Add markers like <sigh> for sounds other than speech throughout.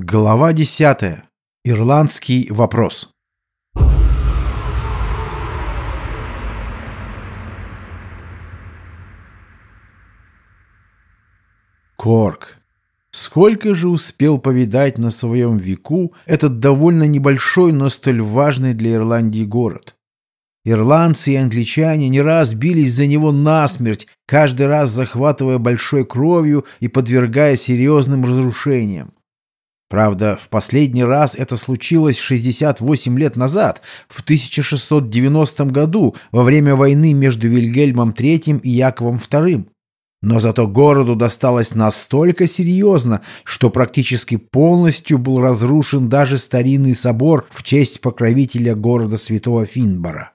Глава 10. Ирландский вопрос. Корк. Сколько же успел повидать на своем веку этот довольно небольшой, но столь важный для Ирландии город? Ирландцы и англичане не раз бились за него насмерть, каждый раз захватывая большой кровью и подвергая серьезным разрушениям. Правда, в последний раз это случилось 68 лет назад, в 1690 году, во время войны между Вильгельмом III и Яковом II. Но зато городу досталось настолько серьезно, что практически полностью был разрушен даже старинный собор в честь покровителя города святого Финбора.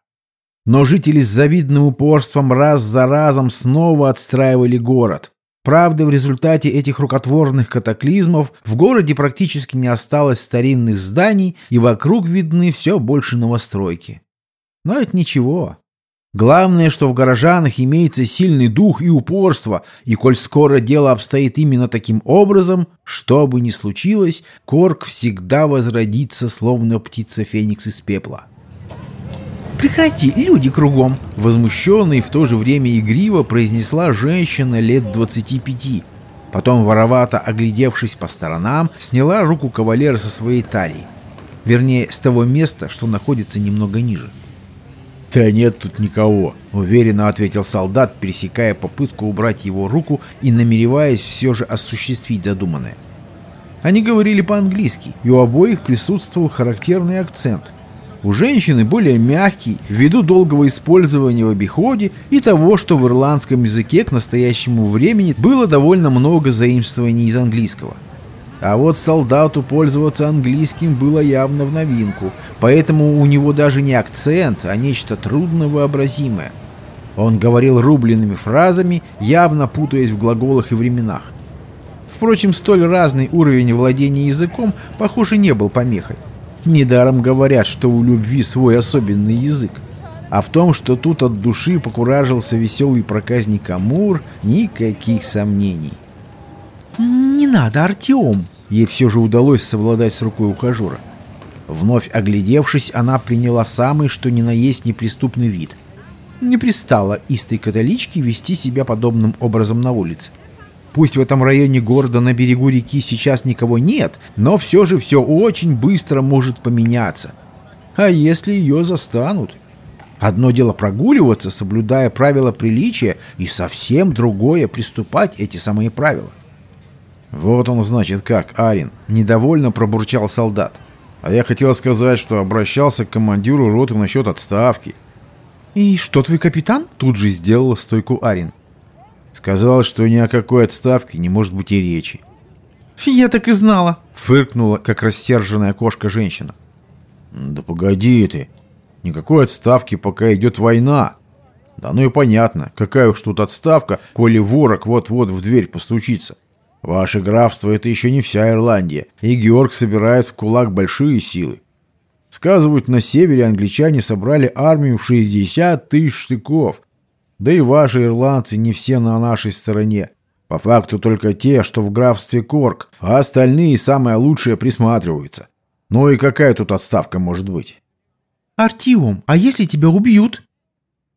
Но жители с завидным упорством раз за разом снова отстраивали город. Правда, в результате этих рукотворных катаклизмов в городе практически не осталось старинных зданий, и вокруг видны все больше новостройки. Но это ничего. Главное, что в горожанах имеется сильный дух и упорство, и коль скоро дело обстоит именно таким образом, что бы ни случилось, Корк всегда возродится, словно птица Феникс из пепла. «Прекрати, люди кругом!» Возмущенно и в то же время игриво произнесла женщина лет 25. Потом, воровато оглядевшись по сторонам, сняла руку кавалера со своей талии. Вернее, с того места, что находится немного ниже. «Да нет тут никого», — уверенно ответил солдат, пересекая попытку убрать его руку и намереваясь все же осуществить задуманное. Они говорили по-английски, и у обоих присутствовал характерный акцент — у женщины более мягкий, ввиду долгого использования в обиходе и того, что в ирландском языке к настоящему времени было довольно много заимствований из английского. А вот солдату пользоваться английским было явно в новинку, поэтому у него даже не акцент, а нечто трудновообразимое. Он говорил рубленными фразами, явно путаясь в глаголах и временах. Впрочем, столь разный уровень владения языком, похоже, не был помехой. Недаром говорят, что у любви свой особенный язык. А в том, что тут от души покуражился веселый проказник Амур, никаких сомнений. «Не надо, Артем!» Ей все же удалось совладать с рукой ухажера. Вновь оглядевшись, она приняла самый, что ни на есть неприступный вид. Не пристала истой католичке вести себя подобным образом на улице. Пусть в этом районе города на берегу реки сейчас никого нет, но все же все очень быстро может поменяться. А если ее застанут? Одно дело прогуливаться, соблюдая правила приличия, и совсем другое приступать эти самые правила. «Вот он, значит, как, Арин!» — недовольно пробурчал солдат. «А я хотел сказать, что обращался к командиру роты насчет отставки». «И что твой капитан?» — тут же сделал стойку Арин. Сказал, что ни о какой отставке не может быть и речи. «Я так и знала!» — фыркнула, как рассерженная кошка женщина. «Да погоди ты! Никакой отставки, пока идет война!» «Да ну и понятно, какая уж тут отставка, коли ворог вот-вот в дверь постучится. Ваше графство — это еще не вся Ирландия, и Георг собирает в кулак большие силы. Сказывают, на севере англичане собрали армию в 60 тысяч штыков, да и ваши ирландцы не все на нашей стороне. По факту только те, что в графстве Корк, а остальные, самое лучшее, присматриваются. Ну и какая тут отставка может быть? Артиум, а если тебя убьют?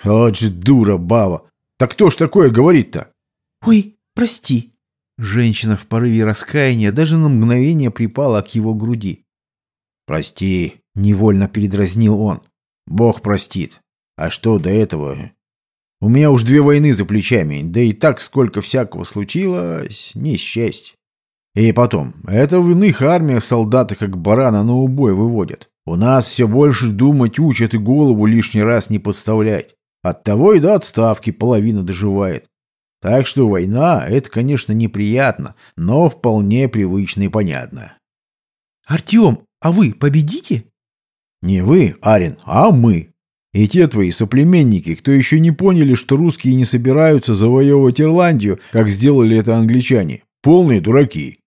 Же дура, баба. Так кто ж такое говорит-то? Ой, прости. Женщина в порыве раскаяния даже на мгновение припала к его груди. «Прости», — невольно передразнил он. «Бог простит. А что до этого? У меня уж две войны за плечами, да и так сколько всякого случилось, не счесть. И потом, это в иных армиях солдаты как барана на убой выводят. У нас все больше думать учат и голову лишний раз не подставлять. Оттого и до отставки половина доживает. Так что война — это, конечно, неприятно, но вполне привычно и понятно. «Артем, а вы победите?» «Не вы, Арин, а мы», и те твои соплеменники, кто еще не поняли, что русские не собираются завоевывать Ирландию, как сделали это англичане. Полные дураки.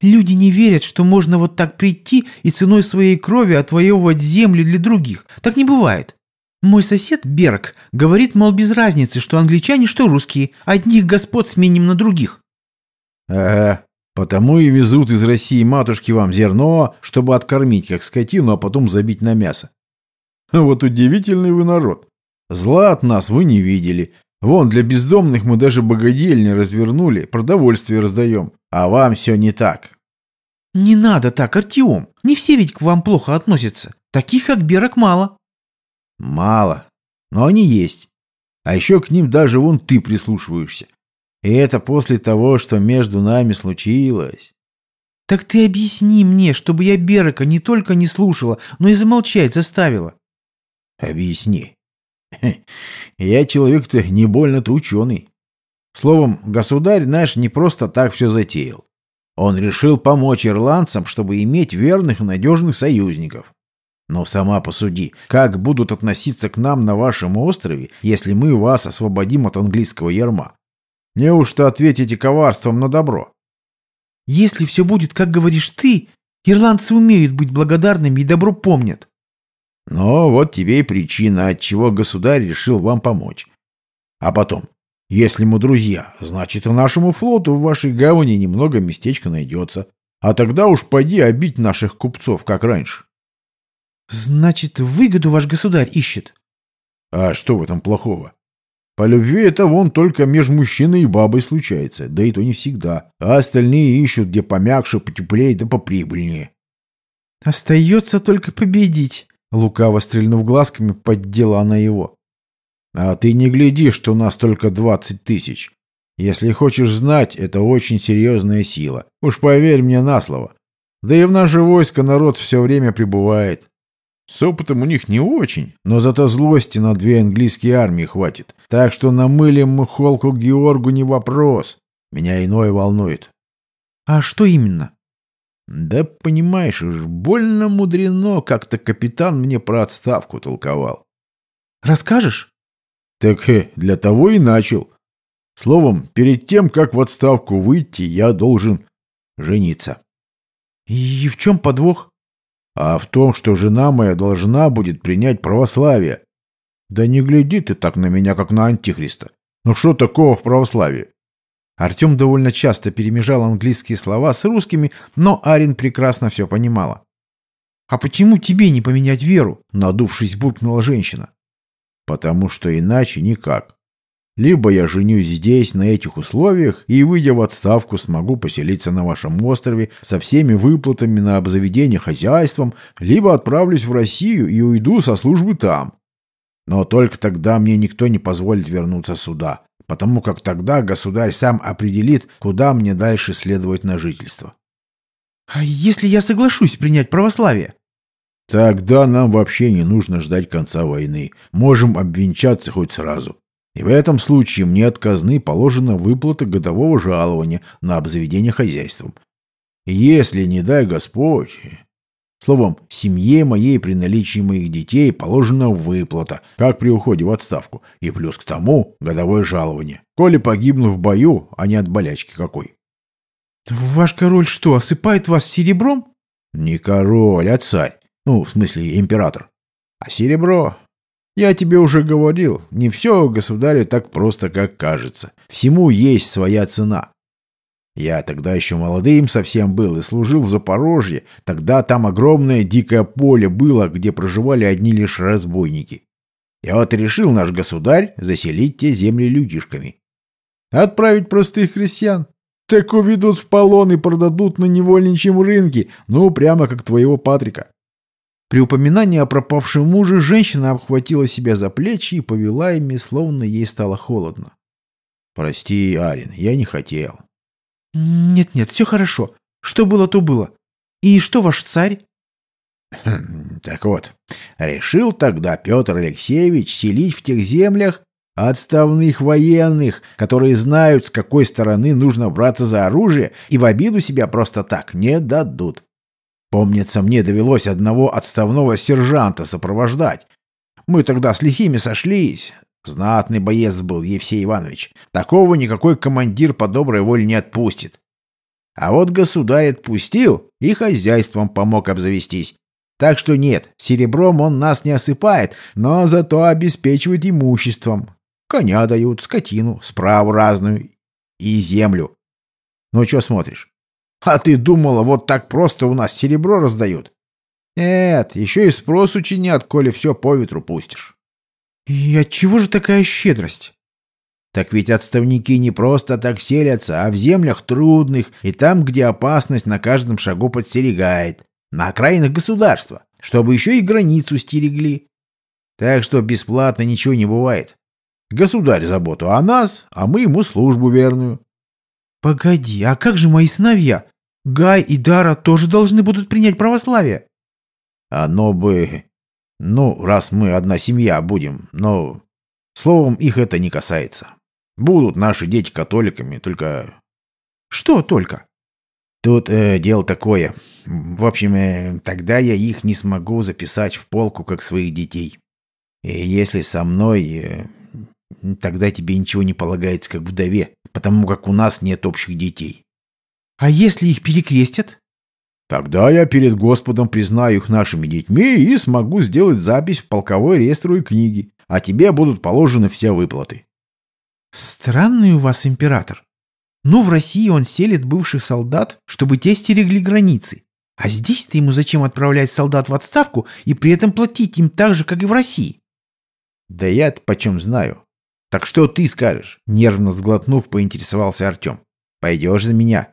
Люди не верят, что можно вот так прийти и ценой своей крови отвоевывать земли для других. Так не бывает. Мой сосед Берг говорит, мол, без разницы, что англичане, что русские. Одних господ сменим на других. Ага, Потому и везут из России матушки вам зерно, чтобы откормить как скотину, а потом забить на мясо. Вот удивительный вы народ. Зла от нас вы не видели. Вон, для бездомных мы даже богадельни развернули, продовольствие раздаем. А вам все не так. Не надо так, Артем. Не все ведь к вам плохо относятся. Таких акберок мало. Мало. Но они есть. А еще к ним даже вон ты прислушиваешься. И это после того, что между нами случилось. Так ты объясни мне, чтобы я Берека не только не слушала, но и замолчать заставила. Объясни. <laughs> Я человек-то не больно-то ученый. Словом, государь наш не просто так все затеял. Он решил помочь ирландцам, чтобы иметь верных и надежных союзников. Но сама посуди, как будут относиться к нам на вашем острове, если мы вас освободим от английского ярма? Неужто ответите коварством на добро? Если все будет, как говоришь ты, ирландцы умеют быть благодарными и добро помнят. Но вот тебе и причина, от чего государь решил вам помочь. А потом, если мы друзья, значит и нашему флоту в вашей гавани немного местечка найдется. А тогда уж пойди обить наших купцов, как раньше. Значит, выгоду ваш государь ищет. А что в этом плохого? По любви это вон только между мужчиной и бабой случается, да и то не всегда. А остальные ищут, где помягче, потеплее да поприбыльнее. Остается только победить. Лукаво стрельнув глазками, поддела она его. А ты не гляди, что у нас только двадцать тысяч. Если хочешь знать, это очень серьезная сила. Уж поверь мне на слово. Да и в наше войско народ все время прибывает. С опытом у них не очень, но зато злости на две английские армии хватит. Так что намылим мы холку Георгу не вопрос. Меня иное волнует. А что именно? Да понимаешь, уж больно мудрено, как-то капитан мне про отставку толковал. Расскажешь? Так э, для того и начал. Словом, перед тем, как в отставку выйти, я должен жениться. И в чем подвох? а в том, что жена моя должна будет принять православие. Да не гляди ты так на меня, как на антихриста. Ну что такого в православии? Артем довольно часто перемежал английские слова с русскими, но Арин прекрасно все понимала. «А почему тебе не поменять веру?» – надувшись, буркнула женщина. «Потому что иначе никак. Либо я женюсь здесь, на этих условиях, и, выйдя в отставку, смогу поселиться на вашем острове со всеми выплатами на обзаведение хозяйством, либо отправлюсь в Россию и уйду со службы там. Но только тогда мне никто не позволит вернуться сюда, потому как тогда государь сам определит, куда мне дальше следовать на жительство. А если я соглашусь принять православие? Тогда нам вообще не нужно ждать конца войны. Можем обвенчаться хоть сразу. И в этом случае мне от казны положена выплата годового жалования на обзаведение хозяйством. Если, не дай Господь... Словом, семье моей при наличии моих детей положена выплата, как при уходе в отставку, и плюс к тому годовое жалование, коли погибну в бою, а не от болячки какой. Ваш король что, осыпает вас серебром? Не король, а царь. Ну, в смысле, император. А серебро я тебе уже говорил, не все государю так просто, как кажется. Всему есть своя цена. Я тогда еще молодым совсем был и служил в Запорожье. Тогда там огромное дикое поле было, где проживали одни лишь разбойники. И вот решил наш государь заселить те земли людишками. Отправить простых крестьян. Так уведут в полон и продадут на невольничьем рынке, ну, прямо как твоего Патрика. При упоминании о пропавшем муже женщина обхватила себя за плечи и повела ими, словно ей стало холодно. «Прости, Арин, я не хотел». «Нет-нет, все хорошо. Что было, то было. И что ваш царь?» хм, «Так вот, решил тогда Петр Алексеевич селить в тех землях отставных военных, которые знают, с какой стороны нужно браться за оружие и в обиду себя просто так не дадут. Помнится, мне довелось одного отставного сержанта сопровождать. Мы тогда с лихими сошлись. Знатный боец был Евсей Иванович. Такого никакой командир по доброй воле не отпустит. А вот государь отпустил и хозяйством помог обзавестись. Так что нет, серебром он нас не осыпает, но зато обеспечивает имуществом. Коня дают, скотину, справу разную и землю. Ну, что смотришь? А ты думала, вот так просто у нас серебро раздают? Нет, еще и спрос учинят, коли все по ветру пустишь. И от чего же такая щедрость? Так ведь отставники не просто так селятся, а в землях трудных и там, где опасность на каждом шагу подстерегает. На окраинах государства, чтобы еще и границу стерегли. Так что бесплатно ничего не бывает. Государь заботу о нас, а мы ему службу верную. Погоди, а как же мои сыновья? Гай и Дара тоже должны будут принять православие. Оно бы... Ну, раз мы одна семья будем, но... Словом, их это не касается. Будут наши дети католиками, только... Что только? Тут э, дело такое. В общем, э, тогда я их не смогу записать в полку, как своих детей. И если со мной... Э, тогда тебе ничего не полагается, как вдове, потому как у нас нет общих детей. А если их перекрестят? Тогда я перед Господом признаю их нашими детьми и смогу сделать запись в полковой реестровой книге, а тебе будут положены все выплаты. Странный у вас император. Ну, в России он селит бывших солдат, чтобы те стерегли границы. А здесь-то ему зачем отправлять солдат в отставку и при этом платить им так же, как и в России? Да я-то почем знаю. Так что ты скажешь? Нервно сглотнув, поинтересовался Артем. Пойдешь за меня?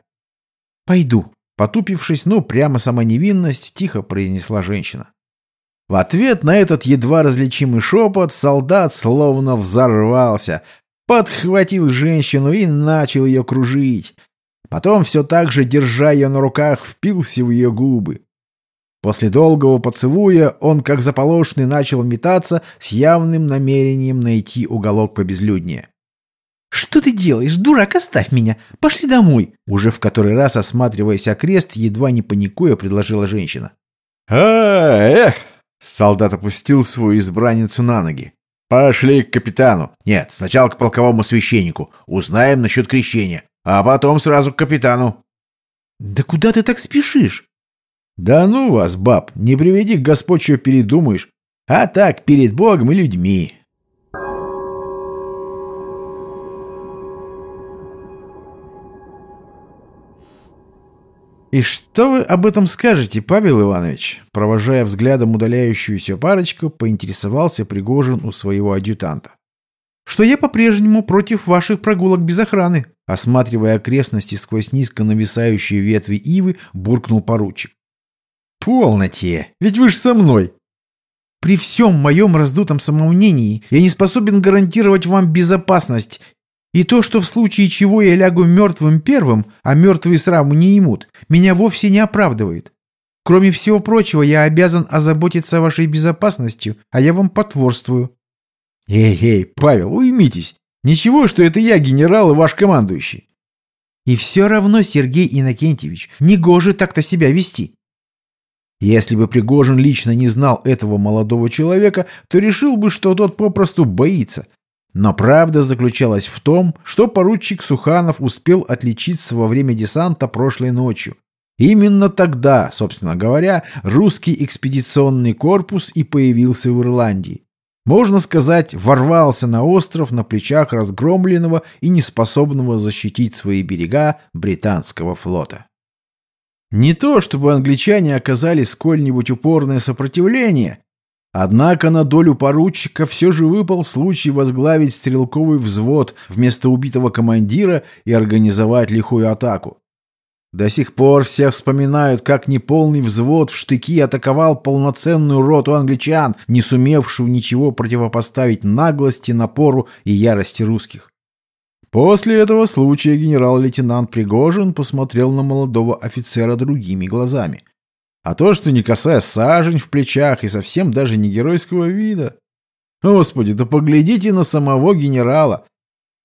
Пойду. Потупившись, ну, прямо сама невинность, тихо произнесла женщина. В ответ на этот едва различимый шепот солдат словно взорвался, подхватил женщину и начал ее кружить. Потом все так же, держа ее на руках, впился в ее губы. После долгого поцелуя он, как заполошный, начал метаться с явным намерением найти уголок побезлюднее. «Что ты делаешь, дурак, оставь меня! Пошли домой!» Уже в который раз, осматриваясь окрест, едва не паникуя, предложила женщина. а эх!» Солдат опустил свою избранницу на ноги. «Пошли к капитану. Нет, сначала к полковому священнику. Узнаем насчет крещения. А потом сразу к капитану». «Да куда ты так спешишь?» «Да ну вас, баб, не приведи Господь, что передумаешь. А так, перед Богом и людьми». «И что вы об этом скажете, Павел Иванович?» Провожая взглядом удаляющуюся парочку, поинтересовался Пригожин у своего адъютанта. «Что я по-прежнему против ваших прогулок без охраны», осматривая окрестности сквозь низко нависающие ветви ивы, буркнул поручик. «Полноте! Ведь вы же со мной!» «При всем моем раздутом самомнении я не способен гарантировать вам безопасность и то, что в случае чего я лягу мертвым первым, а мертвые сраму не имут, меня вовсе не оправдывает. Кроме всего прочего, я обязан озаботиться вашей безопасностью, а я вам потворствую». «Эй-эй, Павел, уймитесь. Ничего, что это я генерал и ваш командующий». «И все равно, Сергей Иннокентьевич, негоже так-то себя вести». Если бы Пригожин лично не знал этого молодого человека, то решил бы, что тот попросту боится, но правда заключалась в том, что поручик Суханов успел отличиться во время десанта прошлой ночью. Именно тогда, собственно говоря, русский экспедиционный корпус и появился в Ирландии. Можно сказать, ворвался на остров на плечах разгромленного и неспособного защитить свои берега британского флота. Не то, чтобы англичане оказали сколь-нибудь упорное сопротивление, Однако на долю поручика все же выпал случай возглавить стрелковый взвод вместо убитого командира и организовать лихую атаку. До сих пор все вспоминают, как неполный взвод в штыки атаковал полноценную роту англичан, не сумевшую ничего противопоставить наглости, напору и ярости русских. После этого случая генерал-лейтенант Пригожин посмотрел на молодого офицера другими глазами – а то, что не касая сажень в плечах и совсем даже не геройского вида. Господи, да поглядите на самого генерала.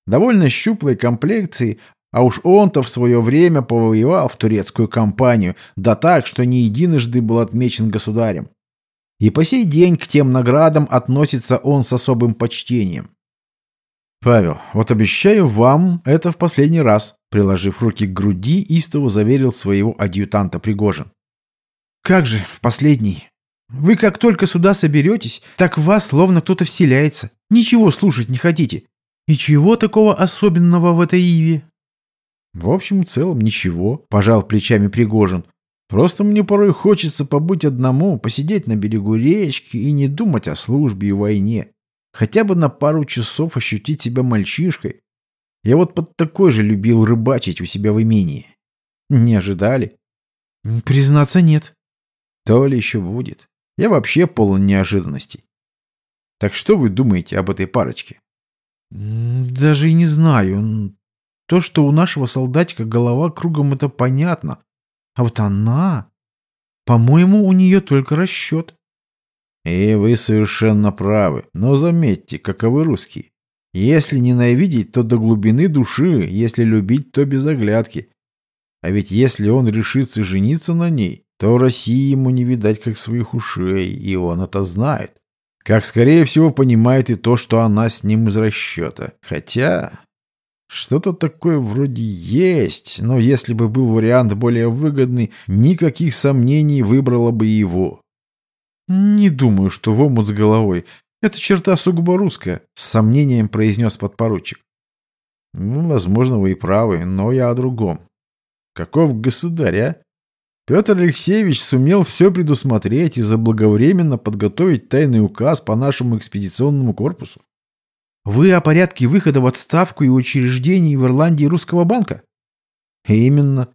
Довольно щуплой комплекции, а уж он-то в свое время повоевал в турецкую кампанию, да так, что не единожды был отмечен государем. И по сей день к тем наградам относится он с особым почтением. «Павел, вот обещаю вам это в последний раз», приложив руки к груди, истово заверил своего адъютанта Пригожин. «Как же, в последний. Вы как только сюда соберетесь, так в вас словно кто-то вселяется. Ничего слушать не хотите. И чего такого особенного в этой Иве?» В общем и целом ничего, пожал плечами Пригожин. Просто мне порой хочется побыть одному, посидеть на берегу речки и не думать о службе и войне. Хотя бы на пару часов ощутить себя мальчишкой. Я вот под такой же любил рыбачить у себя в имении. Не ожидали? Признаться, нет. То ли еще будет. Я вообще полон неожиданностей. Так что вы думаете об этой парочке? Даже и не знаю. То, что у нашего солдатика голова кругом, это понятно. А вот она... По-моему, у нее только расчет. И вы совершенно правы. Но заметьте, каковы русские. Если ненавидеть, то до глубины души, если любить, то без оглядки. А ведь если он решится жениться на ней, то России ему не видать как своих ушей, и он это знает. Как, скорее всего, понимает и то, что она с ним из расчета. Хотя... Что-то такое вроде есть, но если бы был вариант более выгодный, никаких сомнений выбрала бы его. «Не думаю, что в омут с головой. Это черта сугубо русская», — с сомнением произнес подпоручик. «Ну, возможно, вы и правы, но я о другом. Каков государь, а? Петр Алексеевич сумел все предусмотреть и заблаговременно подготовить тайный указ по нашему экспедиционному корпусу. Вы о порядке выхода в отставку и учреждений в Ирландии русского банка? Именно.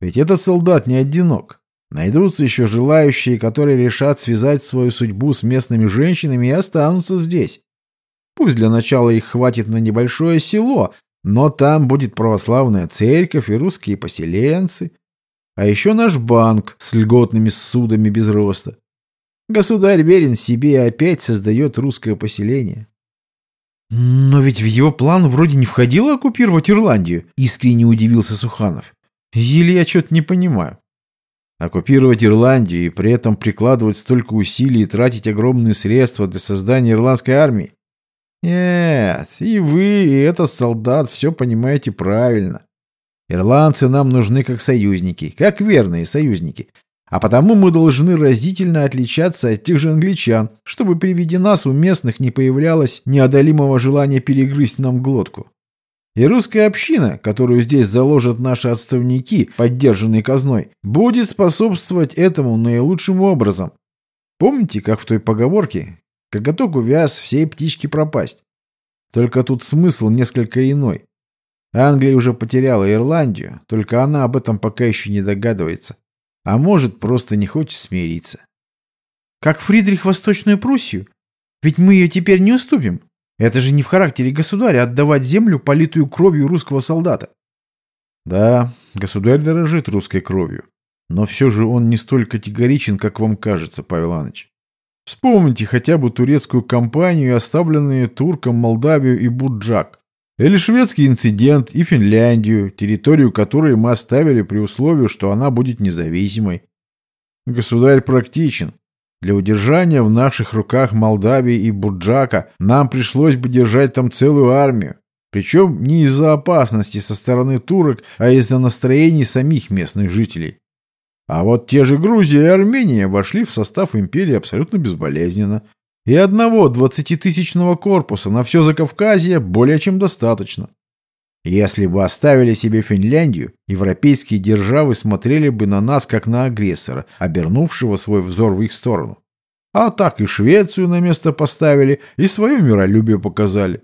Ведь этот солдат не одинок. Найдутся еще желающие, которые решат связать свою судьбу с местными женщинами и останутся здесь. Пусть для начала их хватит на небольшое село, но там будет православная церковь и русские поселенцы, а еще наш банк с льготными судами без роста. Государь верен себе и опять создает русское поселение. «Но ведь в его план вроде не входило оккупировать Ирландию», — искренне удивился Суханов. «Или я что-то не понимаю». Оккупировать Ирландию и при этом прикладывать столько усилий и тратить огромные средства для создания ирландской армии? Нет, и вы, и этот солдат все понимаете правильно. Ирландцы нам нужны как союзники, как верные союзники. А потому мы должны разительно отличаться от тех же англичан, чтобы при виде нас у местных не появлялось неодолимого желания перегрызть нам глотку. И русская община, которую здесь заложат наши отставники, поддержанные казной, будет способствовать этому наилучшим образом. Помните, как в той поговорке «Коготок увяз, всей птички пропасть»? Только тут смысл несколько иной. Англия уже потеряла Ирландию, только она об этом пока еще не догадывается. А может, просто не хочет смириться. Как Фридрих Восточную Пруссию? Ведь мы ее теперь не уступим. Это же не в характере государя отдавать землю, политую кровью русского солдата. Да, государь дорожит русской кровью. Но все же он не столь категоричен, как вам кажется, Павел Иванович. Вспомните хотя бы турецкую кампанию и оставленные туркам Молдавию и Буджак. Или шведский инцидент и Финляндию, территорию которой мы оставили при условии, что она будет независимой. Государь практичен. Для удержания в наших руках Молдавии и Буджака нам пришлось бы держать там целую армию. Причем не из-за опасности со стороны турок, а из-за настроений самих местных жителей. А вот те же Грузия и Армения вошли в состав империи абсолютно безболезненно, и одного двадцатитысячного корпуса на все Закавказье более чем достаточно. Если бы оставили себе Финляндию, европейские державы смотрели бы на нас как на агрессора, обернувшего свой взор в их сторону. А так и Швецию на место поставили, и свое миролюбие показали.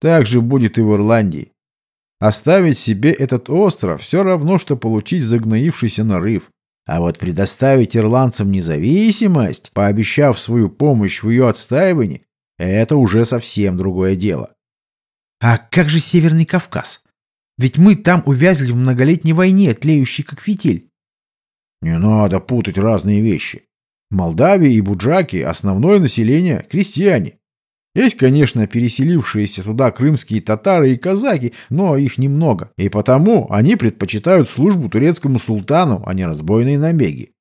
Так же будет и в Ирландии. Оставить себе этот остров все равно, что получить загноившийся нарыв. А вот предоставить ирландцам независимость, пообещав свою помощь в ее отстаивании, это уже совсем другое дело. А как же Северный Кавказ? Ведь мы там увязли в многолетней войне, тлеющей как фитиль. Не надо путать разные вещи. Молдавия и Буджаки – основное население – крестьяне. Есть, конечно, переселившиеся туда крымские татары и казаки, но их немного, и потому они предпочитают службу турецкому султану, а не разбойные набеги.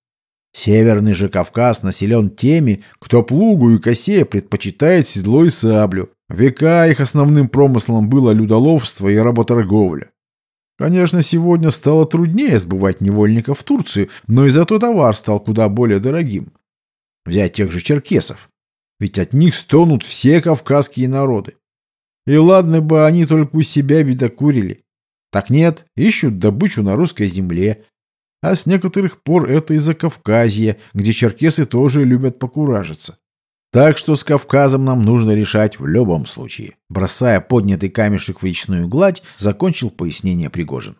Северный же Кавказ населен теми, кто плугу и косе предпочитает седло и саблю. Века их основным промыслом было людоловство и работорговля. Конечно, сегодня стало труднее сбывать невольников в Турцию, но и зато товар стал куда более дорогим. Взять тех же черкесов. Ведь от них стонут все кавказские народы. И ладно бы они только у себя видокурили. Так нет, ищут добычу на русской земле. А с некоторых пор это из-за Кавказья, где черкесы тоже любят покуражиться. Так что с Кавказом нам нужно решать в любом случае. Бросая поднятый камешек в речную гладь, закончил пояснение Пригожин.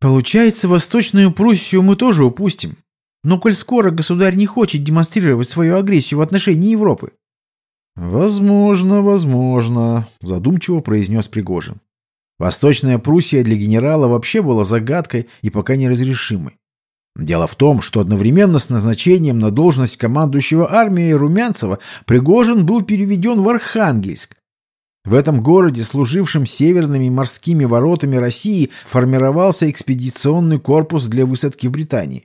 Получается, Восточную Пруссию мы тоже упустим. Но коль скоро государь не хочет демонстрировать свою агрессию в отношении Европы. Возможно, возможно, задумчиво произнес Пригожин. Восточная Пруссия для генерала вообще была загадкой и пока неразрешимой. Дело в том, что одновременно с назначением на должность командующего армией Румянцева Пригожин был переведен в Архангельск. В этом городе, служившем северными морскими воротами России, формировался экспедиционный корпус для высадки в Британии.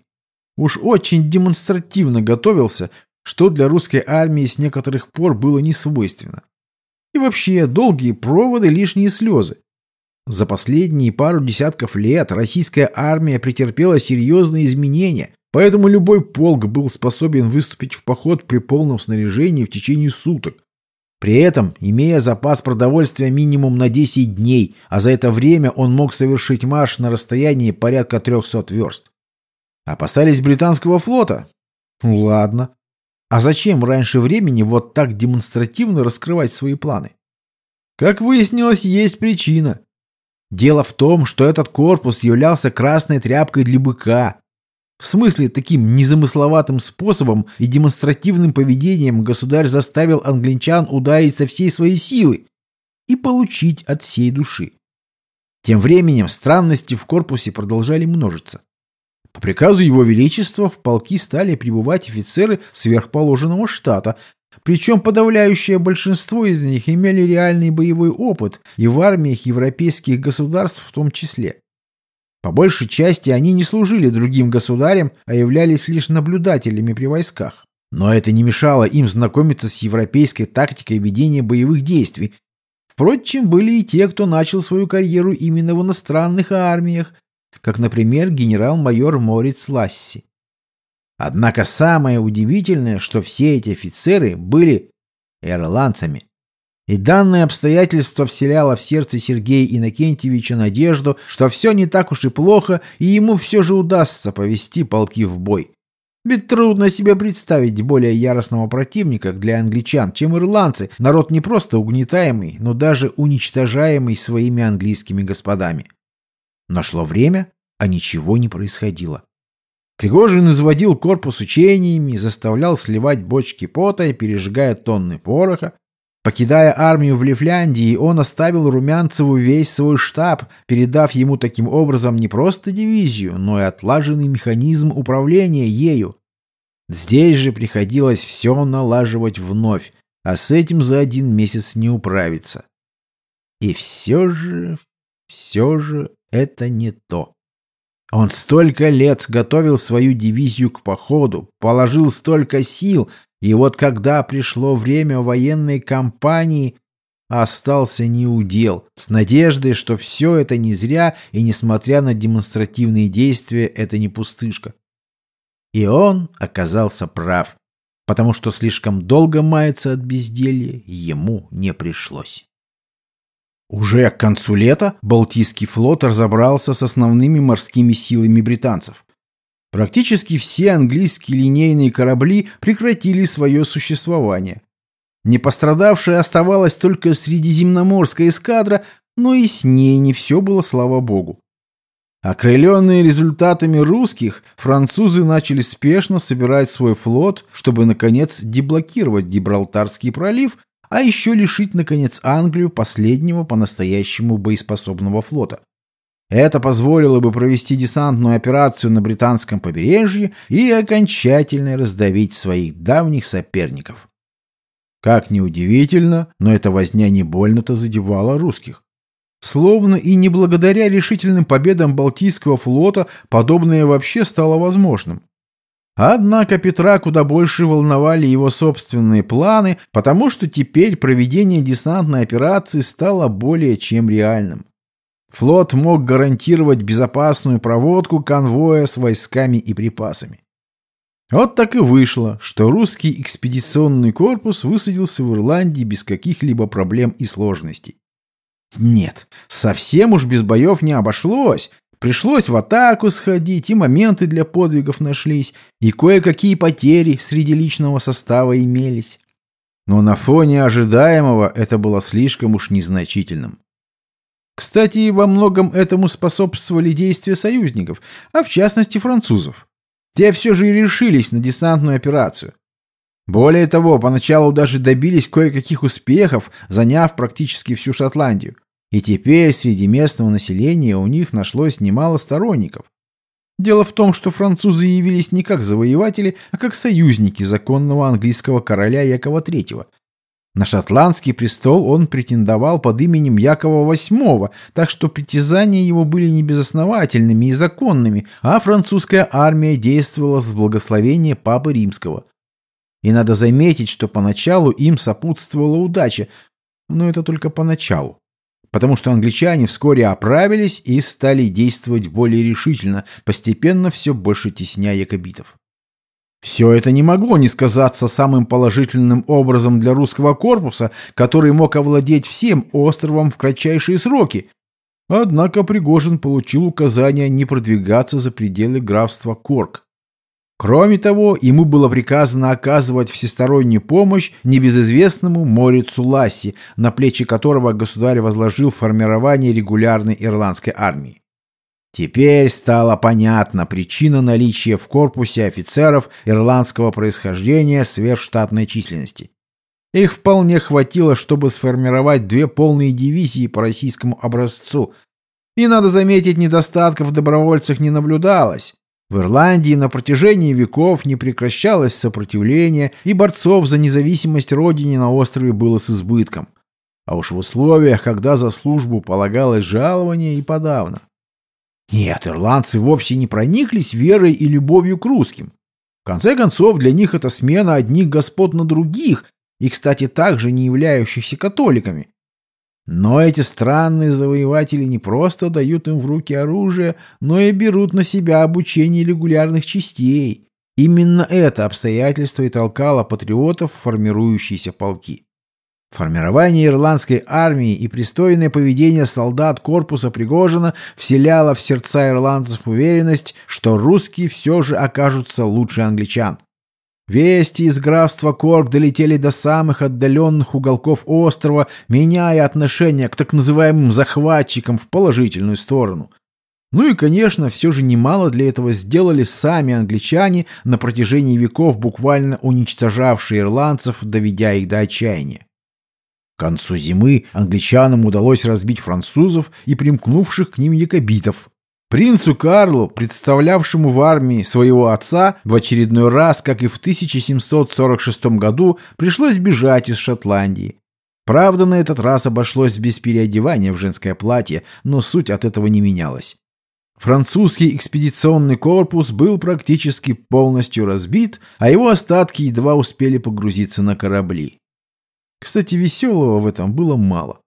Уж очень демонстративно готовился, что для русской армии с некоторых пор было не свойственно. И вообще, долгие проводы, лишние слезы. За последние пару десятков лет российская армия претерпела серьезные изменения, поэтому любой полк был способен выступить в поход при полном снаряжении в течение суток. При этом, имея запас продовольствия минимум на 10 дней, а за это время он мог совершить марш на расстоянии порядка 300 верст. Опасались британского флота? Ладно. А зачем раньше времени вот так демонстративно раскрывать свои планы? Как выяснилось, есть причина. Дело в том, что этот корпус являлся красной тряпкой для быка. В смысле, таким незамысловатым способом и демонстративным поведением государь заставил англичан ударить со всей своей силы и получить от всей души. Тем временем странности в корпусе продолжали множиться. По приказу Его Величества в полки стали прибывать офицеры сверхположенного штата, причем подавляющее большинство из них имели реальный боевой опыт и в армиях европейских государств в том числе. По большей части они не служили другим государям, а являлись лишь наблюдателями при войсках. Но это не мешало им знакомиться с европейской тактикой ведения боевых действий. Впрочем, были и те, кто начал свою карьеру именно в иностранных армиях, как, например, генерал-майор Мориц Ласси. Однако самое удивительное, что все эти офицеры были ирландцами. И данное обстоятельство вселяло в сердце Сергея Иннокентьевича надежду, что все не так уж и плохо, и ему все же удастся повести полки в бой. Ведь трудно себе представить более яростного противника для англичан, чем ирландцы, народ не просто угнетаемый, но даже уничтожаемый своими английскими господами. Но шло время, а ничего не происходило. Пригожин изводил корпус учениями, заставлял сливать бочки пота и пережигая тонны пороха. Покидая армию в Лифляндии, он оставил Румянцеву весь свой штаб, передав ему таким образом не просто дивизию, но и отлаженный механизм управления ею. Здесь же приходилось все налаживать вновь, а с этим за один месяц не управиться. И все же, все же это не то. Он столько лет готовил свою дивизию к походу, положил столько сил, и вот когда пришло время военной кампании, остался неудел, с надеждой, что все это не зря, и несмотря на демонстративные действия, это не пустышка. И он оказался прав, потому что слишком долго маяться от безделья ему не пришлось. Уже к концу лета Балтийский флот разобрался с основными морскими силами британцев. Практически все английские линейные корабли прекратили свое существование. Не пострадавшая оставалась только Средиземноморская эскадра, но и с ней не все было, слава богу. Окрыленные результатами русских, французы начали спешно собирать свой флот, чтобы, наконец, деблокировать Гибралтарский пролив а еще лишить, наконец, Англию последнего по-настоящему боеспособного флота. Это позволило бы провести десантную операцию на британском побережье и окончательно раздавить своих давних соперников. Как ни удивительно, но эта возня не больно-то задевала русских. Словно и не благодаря решительным победам Балтийского флота подобное вообще стало возможным. Однако Петра куда больше волновали его собственные планы, потому что теперь проведение десантной операции стало более чем реальным. Флот мог гарантировать безопасную проводку конвоя с войсками и припасами. Вот так и вышло, что русский экспедиционный корпус высадился в Ирландии без каких-либо проблем и сложностей. Нет, совсем уж без боев не обошлось. Пришлось в атаку сходить, и моменты для подвигов нашлись, и кое-какие потери среди личного состава имелись. Но на фоне ожидаемого это было слишком уж незначительным. Кстати, во многом этому способствовали действия союзников, а в частности французов. Те все же и решились на десантную операцию. Более того, поначалу даже добились кое-каких успехов, заняв практически всю Шотландию. И теперь среди местного населения у них нашлось немало сторонников. Дело в том, что французы явились не как завоеватели, а как союзники законного английского короля Якова III. На шотландский престол он претендовал под именем Якова VIII, так что притязания его были не безосновательными и законными, а французская армия действовала с благословения Папы Римского. И надо заметить, что поначалу им сопутствовала удача, но это только поначалу потому что англичане вскоре оправились и стали действовать более решительно, постепенно все больше тесня якобитов. Все это не могло не сказаться самым положительным образом для русского корпуса, который мог овладеть всем островом в кратчайшие сроки. Однако Пригожин получил указание не продвигаться за пределы графства Корк. Кроме того, ему было приказано оказывать всестороннюю помощь небезызвестному Морицу Ласси, на плечи которого государь возложил формирование регулярной ирландской армии. Теперь стала понятна причина наличия в корпусе офицеров ирландского происхождения сверхштатной численности. Их вполне хватило, чтобы сформировать две полные дивизии по российскому образцу. И, надо заметить, недостатков в добровольцах не наблюдалось. В Ирландии на протяжении веков не прекращалось сопротивление, и борцов за независимость родине на острове было с избытком. А уж в условиях, когда за службу полагалось жалование и подавно. Нет, ирландцы вовсе не прониклись верой и любовью к русским. В конце концов, для них это смена одних господ на других, и, кстати, также не являющихся католиками. Но эти странные завоеватели не просто дают им в руки оружие, но и берут на себя обучение регулярных частей. Именно это обстоятельство и толкало патриотов в формирующиеся полки. Формирование ирландской армии и пристойное поведение солдат корпуса Пригожина вселяло в сердца ирландцев уверенность, что русские все же окажутся лучше англичан. Вести из графства Корк долетели до самых отдаленных уголков острова, меняя отношение к так называемым захватчикам в положительную сторону. Ну и, конечно, все же немало для этого сделали сами англичане на протяжении веков, буквально уничтожавшие ирландцев, доведя их до отчаяния. К концу зимы англичанам удалось разбить французов и примкнувших к ним якобитов. Принцу Карлу, представлявшему в армии своего отца, в очередной раз, как и в 1746 году, пришлось бежать из Шотландии. Правда, на этот раз обошлось без переодевания в женское платье, но суть от этого не менялась. Французский экспедиционный корпус был практически полностью разбит, а его остатки едва успели погрузиться на корабли. Кстати, веселого в этом было мало.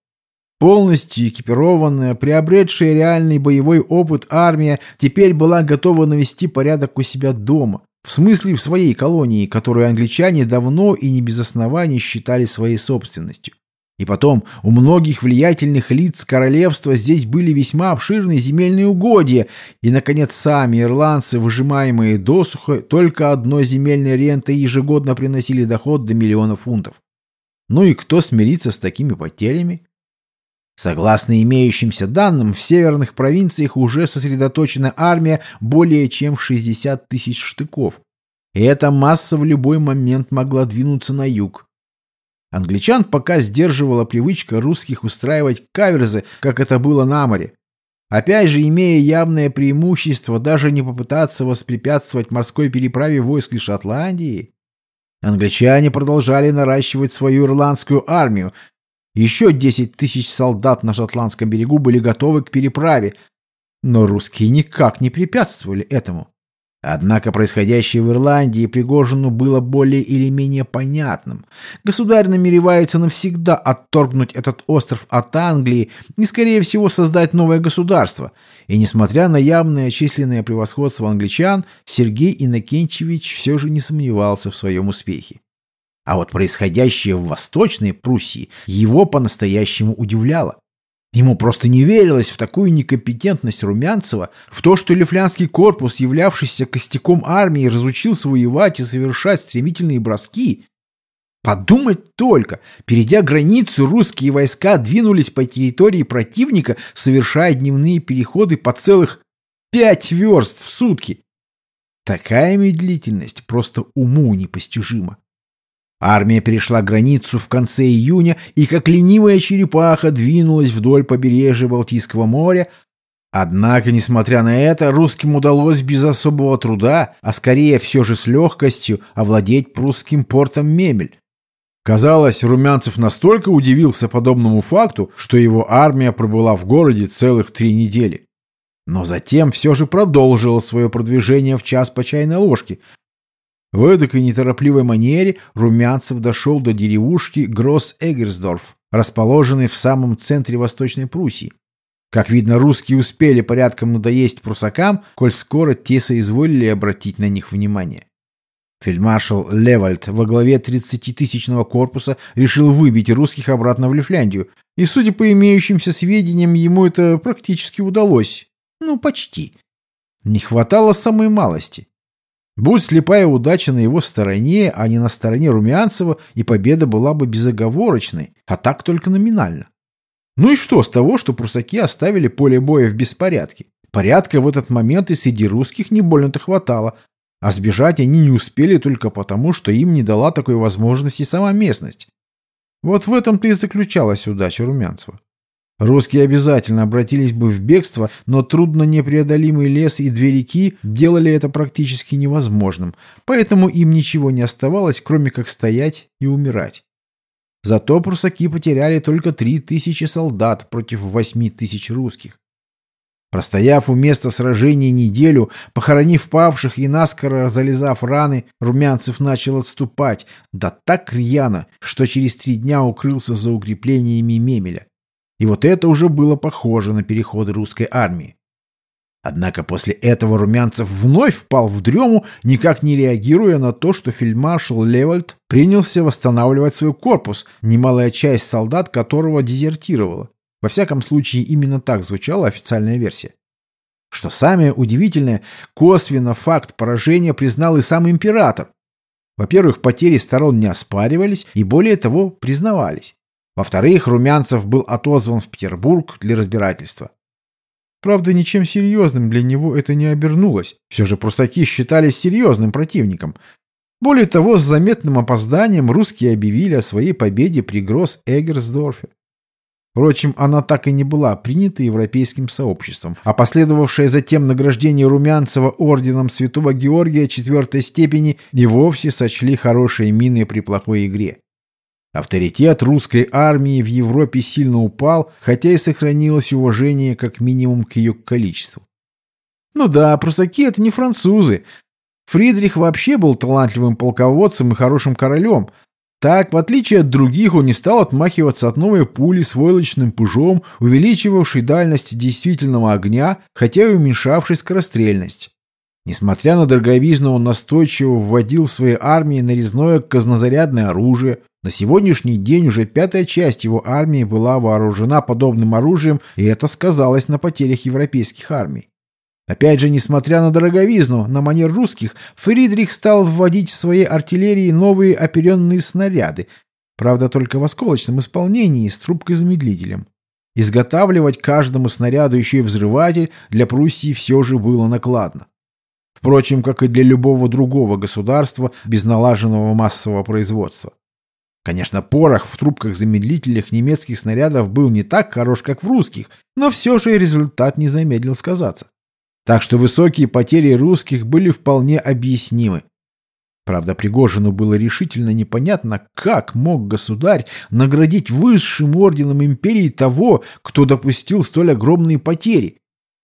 Полностью экипированная, приобретшая реальный боевой опыт армия теперь была готова навести порядок у себя дома, в смысле в своей колонии, которую англичане давно и не без оснований считали своей собственностью. И потом, у многих влиятельных лиц королевства здесь были весьма обширные земельные угодья, и, наконец, сами ирландцы, выжимаемые досуха, только одной земельной рентой ежегодно приносили доход до миллиона фунтов. Ну и кто смирится с такими потерями? Согласно имеющимся данным, в северных провинциях уже сосредоточена армия более чем в 60 тысяч штыков. И эта масса в любой момент могла двинуться на юг. Англичан пока сдерживала привычка русских устраивать каверзы, как это было на море. Опять же, имея явное преимущество даже не попытаться воспрепятствовать морской переправе войск из Шотландии, англичане продолжали наращивать свою ирландскую армию, еще 10 тысяч солдат на Шотландском берегу были готовы к переправе, но русские никак не препятствовали этому. Однако происходящее в Ирландии Пригожину было более или менее понятным. Государь намеревается навсегда отторгнуть этот остров от Англии и, скорее всего, создать новое государство. И, несмотря на явное численное превосходство англичан, Сергей Иннокентьевич все же не сомневался в своем успехе. А вот происходящее в Восточной Пруссии его по-настоящему удивляло. Ему просто не верилось в такую некомпетентность Румянцева, в то, что Лифлянский корпус, являвшийся костяком армии, разучился воевать и совершать стремительные броски. Подумать только, перейдя границу, русские войска двинулись по территории противника, совершая дневные переходы по целых пять верст в сутки. Такая медлительность просто уму непостижима. Армия перешла границу в конце июня и, как ленивая черепаха, двинулась вдоль побережья Балтийского моря. Однако, несмотря на это, русским удалось без особого труда, а скорее все же с легкостью, овладеть прусским портом Мемель. Казалось, Румянцев настолько удивился подобному факту, что его армия пробыла в городе целых три недели. Но затем все же продолжила свое продвижение в час по чайной ложке, в эдакой неторопливой манере Румянцев дошел до деревушки Гросс-Эгерсдорф, расположенной в самом центре Восточной Пруссии. Как видно, русские успели порядком надоесть прусакам, коль скоро те соизволили обратить на них внимание. Фельдмаршал Левальд во главе 30-тысячного корпуса решил выбить русских обратно в Лифляндию, и, судя по имеющимся сведениям, ему это практически удалось. Ну, почти. Не хватало самой малости. Будь слепая удача на его стороне, а не на стороне Румянцева, и победа была бы безоговорочной, а так только номинально. Ну и что с того, что прусаки оставили поле боя в беспорядке? Порядка в этот момент и среди русских не больно-то хватало, а сбежать они не успели только потому, что им не дала такой возможности сама местность. Вот в этом-то и заключалась удача Румянцева. Русские обязательно обратились бы в бегство, но трудно непреодолимый лес и две реки делали это практически невозможным, поэтому им ничего не оставалось, кроме как стоять и умирать. Зато прусаки потеряли только три тысячи солдат против восьми тысяч русских. Простояв у места сражения неделю, похоронив павших и наскоро залезав раны, Румянцев начал отступать, да так рьяно, что через три дня укрылся за укреплениями Мемеля. И вот это уже было похоже на переходы русской армии. Однако после этого Румянцев вновь впал в дрему, никак не реагируя на то, что фельдмаршал Левальд принялся восстанавливать свой корпус, немалая часть солдат которого дезертировала. Во всяком случае, именно так звучала официальная версия. Что самое удивительное, косвенно факт поражения признал и сам император. Во-первых, потери сторон не оспаривались и более того признавались. Во-вторых, Румянцев был отозван в Петербург для разбирательства. Правда, ничем серьезным для него это не обернулось. Все же прусаки считались серьезным противником. Более того, с заметным опозданием русские объявили о своей победе при Гросс-Эгерсдорфе. Впрочем, она так и не была принята европейским сообществом, а последовавшее затем награждение Румянцева орденом Святого Георгия четвертой степени и вовсе сочли хорошей миной при плохой игре. Авторитет русской армии в Европе сильно упал, хотя и сохранилось уважение как минимум к ее количеству. Ну да, прусаки — это не французы. Фридрих вообще был талантливым полководцем и хорошим королем. Так, в отличие от других, он не стал отмахиваться от новой пули с войлочным пыжом, увеличивавшей дальность действительного огня, хотя и уменьшавшей скорострельность. Несмотря на дороговизну, он настойчиво вводил в свои армии нарезное казнозарядное оружие. На сегодняшний день уже пятая часть его армии была вооружена подобным оружием, и это сказалось на потерях европейских армий. Опять же, несмотря на дороговизну, на манер русских, Фридрих стал вводить в своей артиллерии новые оперенные снаряды, правда только в осколочном исполнении с трубкой-замедлителем. Изготавливать каждому снаряду еще и взрыватель для Пруссии все же было накладно. Впрочем, как и для любого другого государства без налаженного массового производства. Конечно, порох в трубках-замедлителях немецких снарядов был не так хорош, как в русских, но все же результат не замедлил сказаться. Так что высокие потери русских были вполне объяснимы. Правда, Пригожину было решительно непонятно, как мог государь наградить высшим орденом империи того, кто допустил столь огромные потери.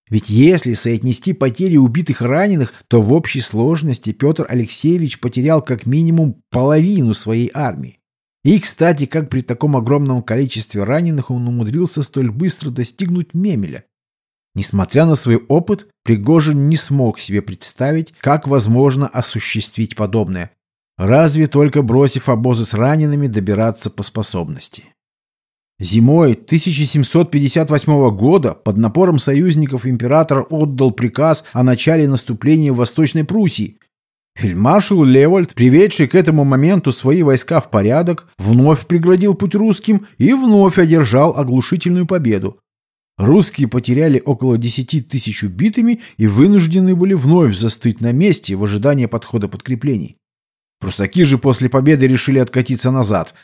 Ведь если соотнести потери убитых и раненых, то в общей сложности Петр Алексеевич потерял как минимум половину своей армии. И, кстати, как при таком огромном количестве раненых он умудрился столь быстро достигнуть Мемеля. Несмотря на свой опыт, Пригожин не смог себе представить, как возможно осуществить подобное. Разве только бросив обозы с ранеными добираться по способности. Зимой 1758 года под напором союзников император отдал приказ о начале наступления в Восточной Пруссии. Фельдмаршал Левольд, приведший к этому моменту свои войска в порядок, вновь преградил путь русским и вновь одержал оглушительную победу. Русские потеряли около 10 тысяч убитыми и вынуждены были вновь застыть на месте в ожидании подхода подкреплений. Прусаки же после победы решили откатиться назад,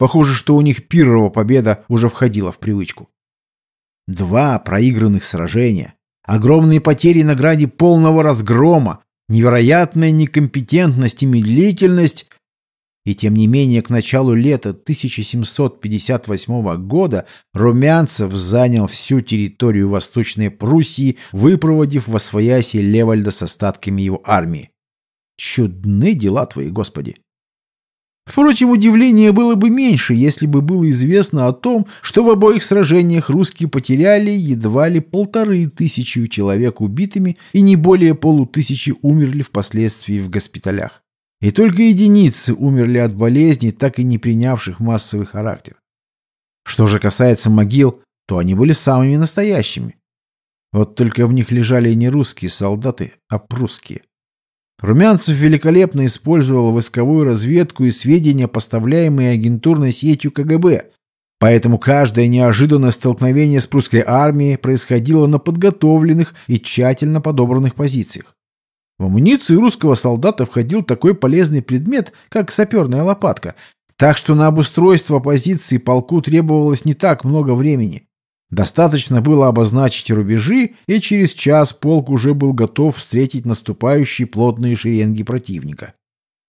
Похоже, что у них первого победа уже входила в привычку. Два проигранных сражения, огромные потери на граде полного разгрома, невероятная некомпетентность и медлительность. И тем не менее, к началу лета 1758 года Румянцев занял всю территорию Восточной Пруссии, выпроводив во свояси Левальда с остатками его армии. Чудны дела твои, Господи! Впрочем, удивление было бы меньше, если бы было известно о том, что в обоих сражениях русские потеряли едва ли полторы тысячи человек убитыми и не более полутысячи умерли впоследствии в госпиталях. И только единицы умерли от болезней, так и не принявших массовый характер. Что же касается могил, то они были самыми настоящими. Вот только в них лежали не русские солдаты, а прусские. Румянцев великолепно использовал войсковую разведку и сведения, поставляемые агентурной сетью КГБ. Поэтому каждое неожиданное столкновение с прусской армией происходило на подготовленных и тщательно подобранных позициях. В амуницию русского солдата входил такой полезный предмет, как саперная лопатка, так что на обустройство позиции полку требовалось не так много времени. Достаточно было обозначить рубежи, и через час полк уже был готов встретить наступающие плотные шеренги противника.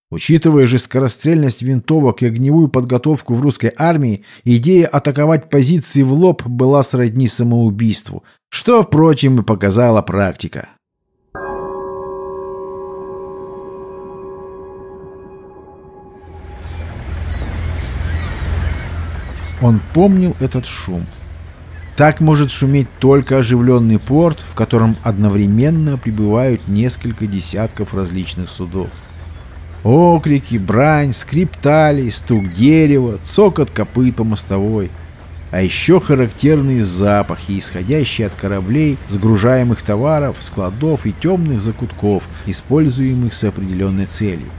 Учитывая же скорострельность винтовок и огневую подготовку в русской армии, идея атаковать позиции в лоб была сродни самоубийству, что, впрочем, и показала практика. Он помнил этот шум – так может шуметь только оживленный порт, в котором одновременно прибывают несколько десятков различных судов. Окрики, брань, скрип талий, стук дерева, цокот копыт по мостовой. А еще характерные запахи, исходящие от кораблей, сгружаемых товаров, складов и темных закутков, используемых с определенной целью.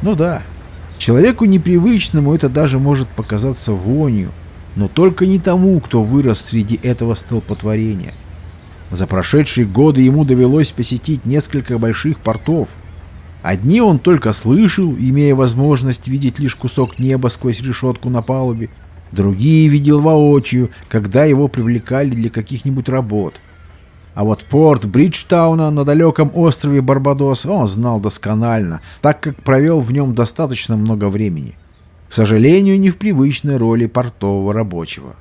Ну да, человеку непривычному это даже может показаться вонью, но только не тому, кто вырос среди этого столпотворения. За прошедшие годы ему довелось посетить несколько больших портов. Одни он только слышал, имея возможность видеть лишь кусок неба сквозь решетку на палубе, другие видел воочию, когда его привлекали для каких-нибудь работ. А вот порт Бриджтауна на далеком острове Барбадос он знал досконально, так как провел в нем достаточно много времени. К сожалению, не в привычной роли портового рабочего.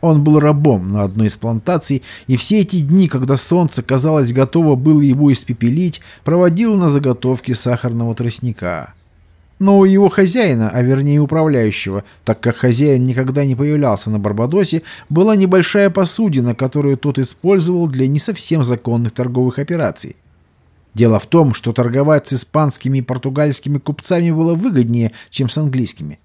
Он был рабом на одной из плантаций, и все эти дни, когда солнце, казалось, готово было его испепелить, проводил на заготовке сахарного тростника. Но у его хозяина, а вернее управляющего, так как хозяин никогда не появлялся на Барбадосе, была небольшая посудина, которую тот использовал для не совсем законных торговых операций. Дело в том, что торговать с испанскими и португальскими купцами было выгоднее, чем с английскими.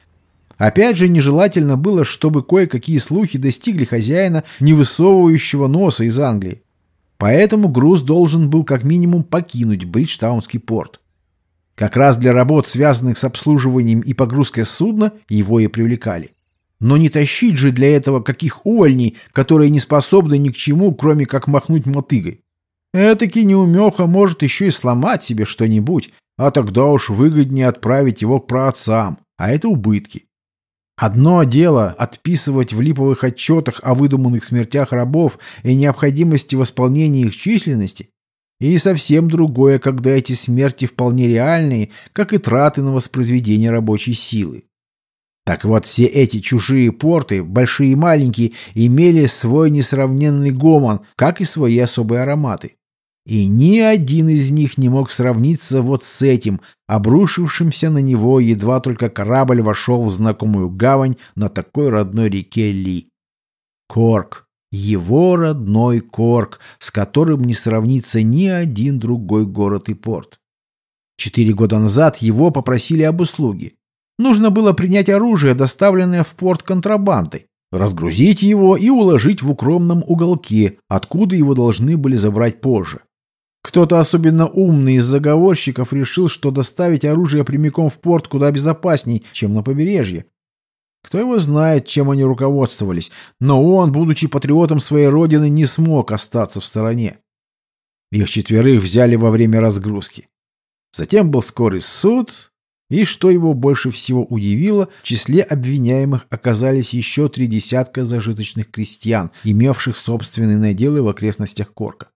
Опять же, нежелательно было, чтобы кое-какие слухи достигли хозяина, не высовывающего носа из Англии. Поэтому груз должен был как минимум покинуть Бриджтаунский порт. Как раз для работ, связанных с обслуживанием и погрузкой судна, его и привлекали. Но не тащить же для этого каких увольней, которые не способны ни к чему, кроме как махнуть мотыгой. Этакий неумеха может еще и сломать себе что-нибудь, а тогда уж выгоднее отправить его к праотцам, а это убытки. Одно дело отписывать в липовых отчетах о выдуманных смертях рабов и необходимости восполнения их численности, и совсем другое, когда эти смерти вполне реальные, как и траты на воспроизведение рабочей силы. Так вот, все эти чужие порты, большие и маленькие, имели свой несравненный гомон, как и свои особые ароматы. И ни один из них не мог сравниться вот с этим, обрушившимся на него, едва только корабль вошел в знакомую гавань на такой родной реке Ли. Корк. Его родной Корк, с которым не сравнится ни один другой город и порт. Четыре года назад его попросили об услуге. Нужно было принять оружие, доставленное в порт контрабандой. разгрузить его и уложить в укромном уголке, откуда его должны были забрать позже. Кто-то особенно умный из заговорщиков решил, что доставить оружие прямиком в порт куда безопасней, чем на побережье. Кто его знает, чем они руководствовались, но он, будучи патриотом своей родины, не смог остаться в стороне. Их четверых взяли во время разгрузки. Затем был скорый суд, и, что его больше всего удивило, в числе обвиняемых оказались еще три десятка зажиточных крестьян, имевших собственные наделы в окрестностях Корка.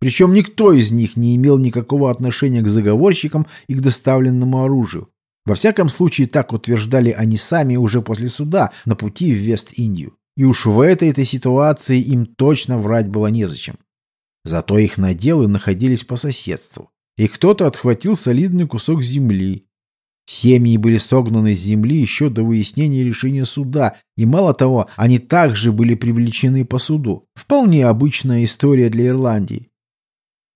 Причем никто из них не имел никакого отношения к заговорщикам и к доставленному оружию. Во всяком случае, так утверждали они сами уже после суда на пути в Вест-Индию. И уж в этой-то ситуации им точно врать было незачем. Зато их наделы находились по соседству. И кто-то отхватил солидный кусок земли. Семьи были согнаны с земли еще до выяснения решения суда, и мало того, они также были привлечены по суду. Вполне обычная история для Ирландии.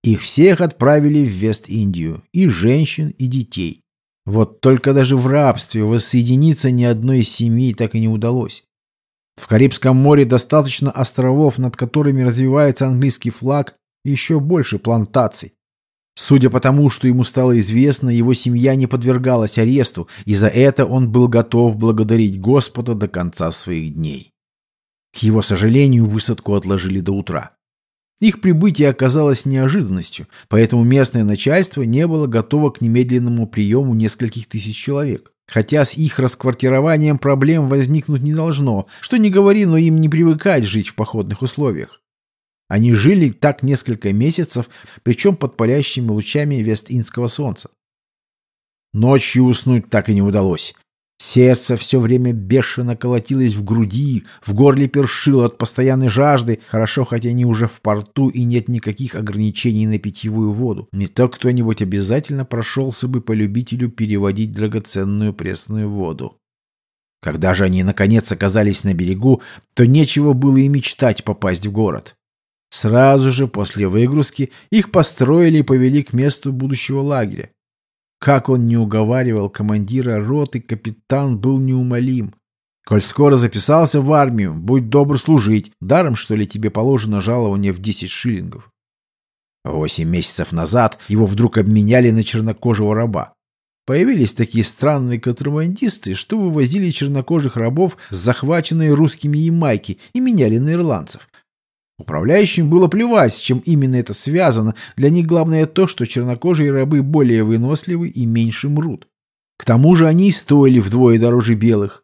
Их всех отправили в Вест-Индию, и женщин, и детей. Вот только даже в рабстве воссоединиться ни одной из семей так и не удалось. В Карибском море достаточно островов, над которыми развивается английский флаг, и еще больше плантаций. Судя по тому, что ему стало известно, его семья не подвергалась аресту, и за это он был готов благодарить Господа до конца своих дней. К его сожалению, высадку отложили до утра. Их прибытие оказалось неожиданностью, поэтому местное начальство не было готово к немедленному приему нескольких тысяч человек. Хотя с их расквартированием проблем возникнуть не должно, что не говори, но им не привыкать жить в походных условиях. Они жили так несколько месяцев, причем под палящими лучами вест-индского солнца. Ночью уснуть так и не удалось. Сердце все время бешено колотилось в груди, в горле першило от постоянной жажды, хорошо, хотя они уже в порту и нет никаких ограничений на питьевую воду. Не то кто-нибудь обязательно прошелся бы по любителю переводить драгоценную пресную воду. Когда же они наконец оказались на берегу, то нечего было и мечтать попасть в город. Сразу же после выгрузки их построили и повели к месту будущего лагеря. Как он не уговаривал командира роты, капитан был неумолим. Коль скоро записался в армию, будь добр служить. Даром, что ли, тебе положено жалование в 10 шиллингов. Восемь месяцев назад его вдруг обменяли на чернокожего раба. Появились такие странные контрабандисты, что вывозили чернокожих рабов с захваченной русскими Ямайки и меняли на ирландцев. Управляющим было плевать, с чем именно это связано. Для них главное то, что чернокожие рабы более выносливы и меньше мрут. К тому же они и стоили вдвое дороже белых.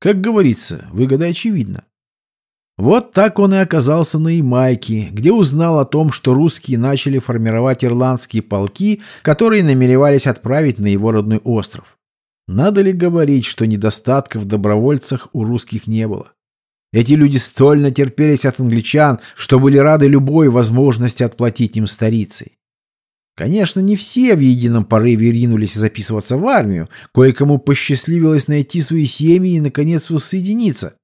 Как говорится, выгода очевидна. Вот так он и оказался на Ямайке, где узнал о том, что русские начали формировать ирландские полки, которые намеревались отправить на его родной остров. Надо ли говорить, что недостатков в добровольцах у русских не было? Эти люди столь натерпелись от англичан, что были рады любой возможности отплатить им старицей. Конечно, не все в едином порыве ринулись записываться в армию, кое-кому посчастливилось найти свои семьи и, наконец, воссоединиться.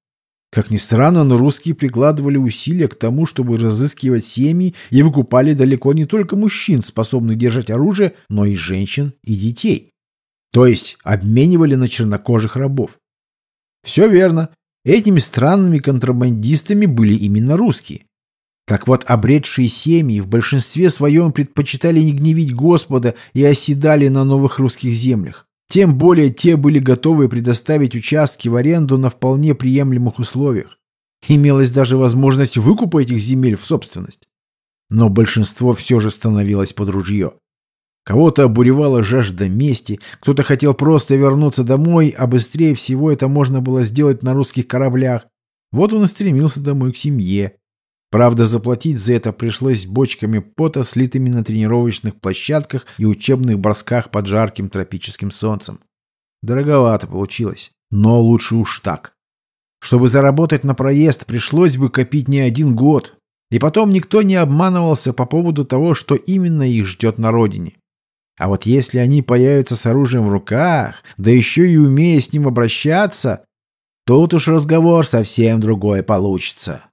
Как ни странно, но русские прикладывали усилия к тому, чтобы разыскивать семьи и выкупали далеко не только мужчин, способных держать оружие, но и женщин и детей. То есть обменивали на чернокожих рабов. Все верно. Этими странными контрабандистами были именно русские. Так вот, обретшие семьи в большинстве своем предпочитали не гневить Господа и оседали на новых русских землях. Тем более те были готовы предоставить участки в аренду на вполне приемлемых условиях. Имелась даже возможность выкупа этих земель в собственность. Но большинство все же становилось под ружье. Кого-то обуревала жажда мести, кто-то хотел просто вернуться домой, а быстрее всего это можно было сделать на русских кораблях. Вот он и стремился домой к семье. Правда, заплатить за это пришлось бочками пота, слитыми на тренировочных площадках и учебных бросках под жарким тропическим солнцем. Дороговато получилось, но лучше уж так. Чтобы заработать на проезд, пришлось бы копить не один год. И потом никто не обманывался по поводу того, что именно их ждет на родине. А вот если они появятся с оружием в руках, да еще и умея с ним обращаться, тут уж разговор совсем другой получится.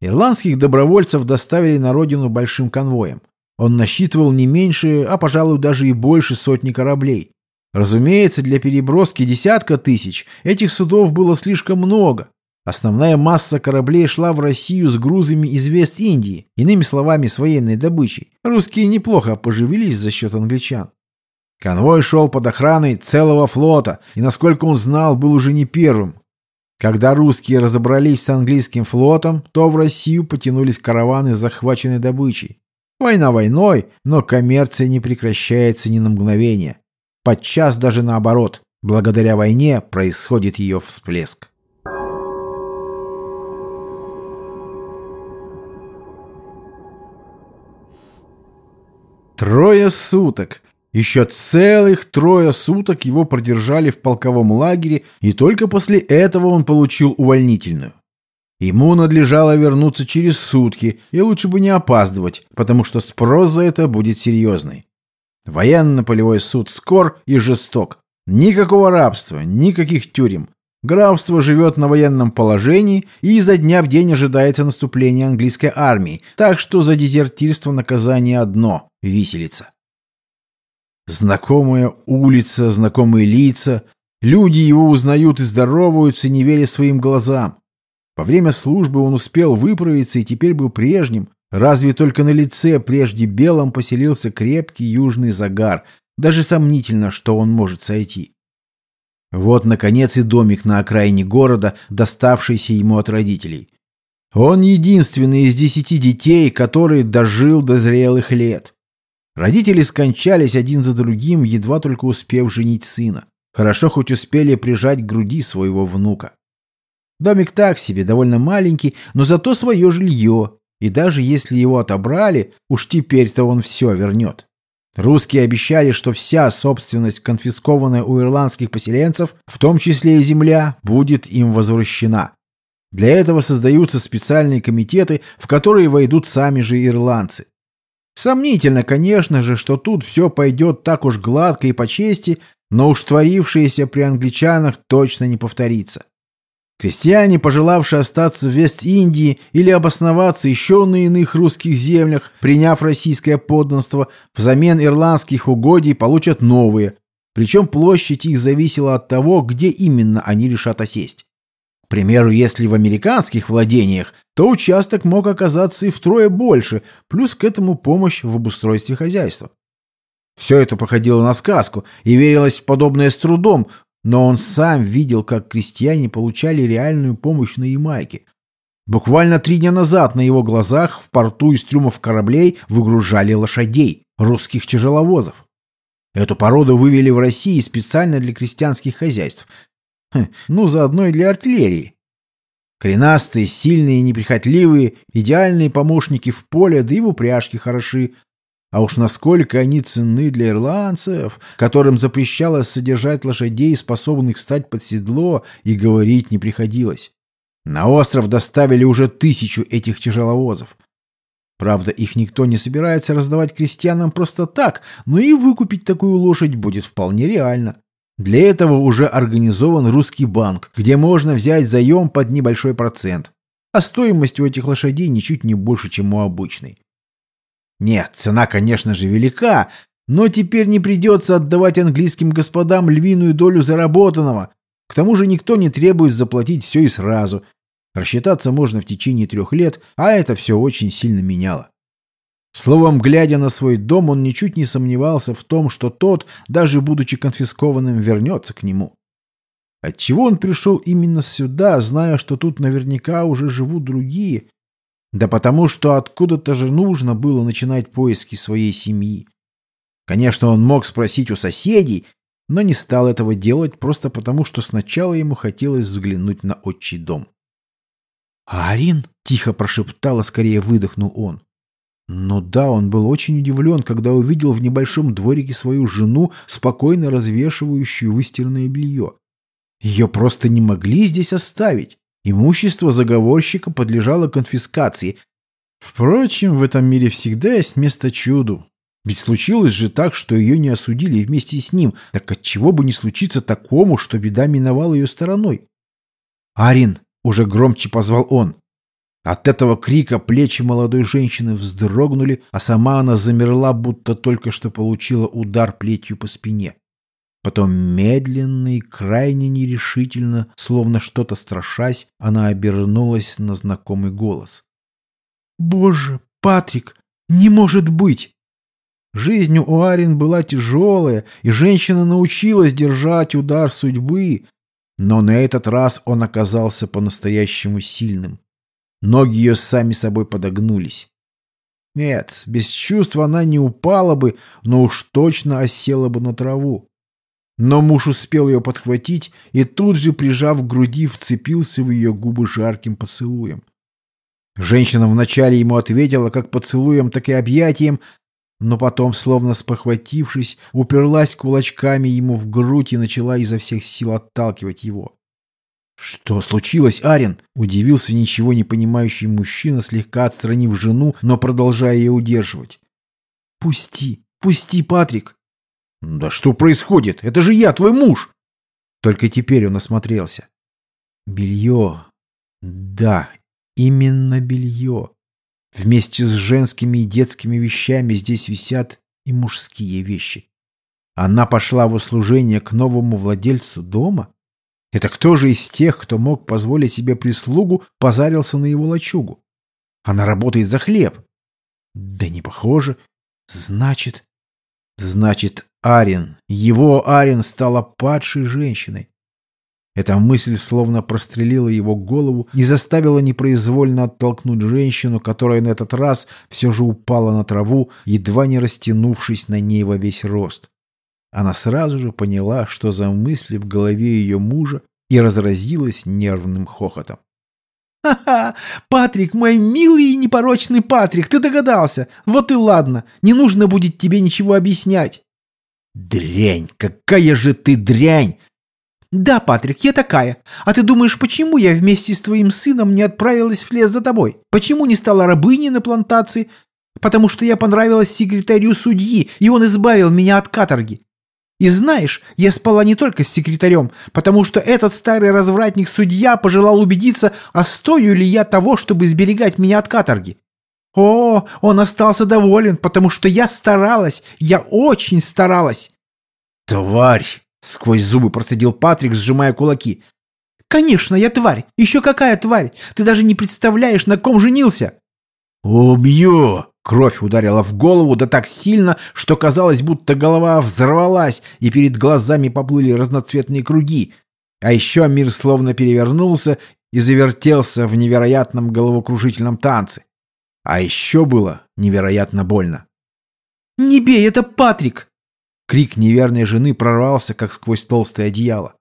Ирландских добровольцев доставили на родину большим конвоем. Он насчитывал не меньше, а, пожалуй, даже и больше сотни кораблей. Разумеется, для переброски десятка тысяч этих судов было слишком много. Основная масса кораблей шла в Россию с грузами из Вест-Индии, иными словами, с военной добычей. Русские неплохо поживились за счет англичан. Конвой шел под охраной целого флота, и, насколько он знал, был уже не первым. Когда русские разобрались с английским флотом, то в Россию потянулись караваны с захваченной добычей. Война войной, но коммерция не прекращается ни на мгновение. Подчас даже наоборот. Благодаря войне происходит ее всплеск. Трое суток. Еще целых трое суток его продержали в полковом лагере, и только после этого он получил увольнительную. Ему надлежало вернуться через сутки, и лучше бы не опаздывать, потому что спрос за это будет серьезный. Военно-полевой суд скор и жесток. Никакого рабства, никаких тюрем. Графство живет на военном положении и изо дня в день ожидается наступление английской армии, так что за дезертирство наказание одно – виселица. Знакомая улица, знакомые лица. Люди его узнают и здороваются, не веря своим глазам. Во время службы он успел выправиться и теперь был прежним. Разве только на лице прежде белом поселился крепкий южный загар. Даже сомнительно, что он может сойти. Вот, наконец, и домик на окраине города, доставшийся ему от родителей. Он единственный из десяти детей, который дожил до зрелых лет. Родители скончались один за другим, едва только успев женить сына. Хорошо хоть успели прижать к груди своего внука. Домик так себе, довольно маленький, но зато свое жилье. И даже если его отобрали, уж теперь-то он все вернет. Русские обещали, что вся собственность, конфискованная у ирландских поселенцев, в том числе и земля, будет им возвращена. Для этого создаются специальные комитеты, в которые войдут сами же ирландцы. Сомнительно, конечно же, что тут все пойдет так уж гладко и по чести, но уж творившееся при англичанах точно не повторится. Крестьяне, пожелавшие остаться в Вест-Индии или обосноваться еще на иных русских землях, приняв российское подданство, взамен ирландских угодий получат новые, причем площадь их зависела от того, где именно они решат осесть. К примеру, если в американских владениях, то участок мог оказаться и втрое больше, плюс к этому помощь в обустройстве хозяйства. Все это походило на сказку и верилось в подобное с трудом, но он сам видел, как крестьяне получали реальную помощь на Ямайке. Буквально три дня назад на его глазах в порту из трюмов кораблей выгружали лошадей, русских тяжеловозов. Эту породу вывели в России специально для крестьянских хозяйств. Хм, ну, заодно и для артиллерии. Коренастые, сильные, неприхотливые, идеальные помощники в поле, да и в упряжке хороши, а уж насколько они ценны для ирландцев, которым запрещалось содержать лошадей, способных встать под седло, и говорить не приходилось. На остров доставили уже тысячу этих тяжеловозов. Правда, их никто не собирается раздавать крестьянам просто так, но и выкупить такую лошадь будет вполне реально. Для этого уже организован русский банк, где можно взять заем под небольшой процент. А стоимость у этих лошадей ничуть не больше, чем у обычной. Нет, цена, конечно же, велика, но теперь не придется отдавать английским господам львиную долю заработанного. К тому же никто не требует заплатить все и сразу. Рассчитаться можно в течение трех лет, а это все очень сильно меняло. Словом, глядя на свой дом, он ничуть не сомневался в том, что тот, даже будучи конфискованным, вернется к нему. Отчего он пришел именно сюда, зная, что тут наверняка уже живут другие, да потому что откуда-то же нужно было начинать поиски своей семьи. Конечно, он мог спросить у соседей, но не стал этого делать просто потому, что сначала ему хотелось взглянуть на отчий дом. «Арин?» — тихо прошептал, а скорее выдохнул он. Ну да, он был очень удивлен, когда увидел в небольшом дворике свою жену, спокойно развешивающую выстиранное белье. Ее просто не могли здесь оставить. Имущество заговорщика подлежало конфискации. Впрочем, в этом мире всегда есть место чуду. Ведь случилось же так, что ее не осудили вместе с ним. Так отчего бы не случиться такому, что беда миновала ее стороной? «Арин!» — уже громче позвал он. От этого крика плечи молодой женщины вздрогнули, а сама она замерла, будто только что получила удар плетью по спине. Потом медленно и крайне нерешительно, словно что-то страшась, она обернулась на знакомый голос. «Боже, Патрик, не может быть!» Жизнь у Арин была тяжелая, и женщина научилась держать удар судьбы, но на этот раз он оказался по-настоящему сильным. Ноги ее сами собой подогнулись. Нет, без чувств она не упала бы, но уж точно осела бы на траву. Но муж успел ее подхватить и тут же, прижав к груди, вцепился в ее губы жарким поцелуем. Женщина вначале ему ответила как поцелуем, так и объятием, но потом, словно спохватившись, уперлась кулачками ему в грудь и начала изо всех сил отталкивать его. «Что случилось, Арен?» – удивился ничего не понимающий мужчина, слегка отстранив жену, но продолжая ее удерживать. «Пусти, пусти, Патрик!» «Да что происходит? Это же я, твой муж!» Только теперь он осмотрелся. «Белье. Да, именно белье. Вместе с женскими и детскими вещами здесь висят и мужские вещи. Она пошла в услужение к новому владельцу дома? Это кто же из тех, кто мог позволить себе прислугу, позарился на его лачугу? Она работает за хлеб. Да не похоже. Значит... Значит, Арин, его Арин стала падшей женщиной. Эта мысль словно прострелила его голову и заставила непроизвольно оттолкнуть женщину, которая на этот раз все же упала на траву, едва не растянувшись на ней во весь рост. Она сразу же поняла, что за мысли в голове ее мужа, и разразилась нервным хохотом. «Ха-ха! Патрик, мой милый и непорочный Патрик, ты догадался! Вот и ладно, не нужно будет тебе ничего объяснять!» «Дрянь! Какая же ты дрянь!» «Да, Патрик, я такая. А ты думаешь, почему я вместе с твоим сыном не отправилась в лес за тобой? Почему не стала рабыней на плантации? Потому что я понравилась секретарю судьи, и он избавил меня от каторги. И знаешь, я спала не только с секретарем, потому что этот старый развратник-судья пожелал убедиться, а стою ли я того, чтобы сберегать меня от каторги. О, он остался доволен, потому что я старалась, я очень старалась. Тварь! Сквозь зубы процедил Патрик, сжимая кулаки. «Конечно, я тварь! Еще какая тварь! Ты даже не представляешь, на ком женился!» «Убью!» Кровь ударила в голову, да так сильно, что казалось, будто голова взорвалась, и перед глазами поплыли разноцветные круги. А еще мир словно перевернулся и завертелся в невероятном головокружительном танце. А еще было невероятно больно. «Не бей, это Патрик!» Крик неверной жены прорвался, как сквозь толстое одеяло.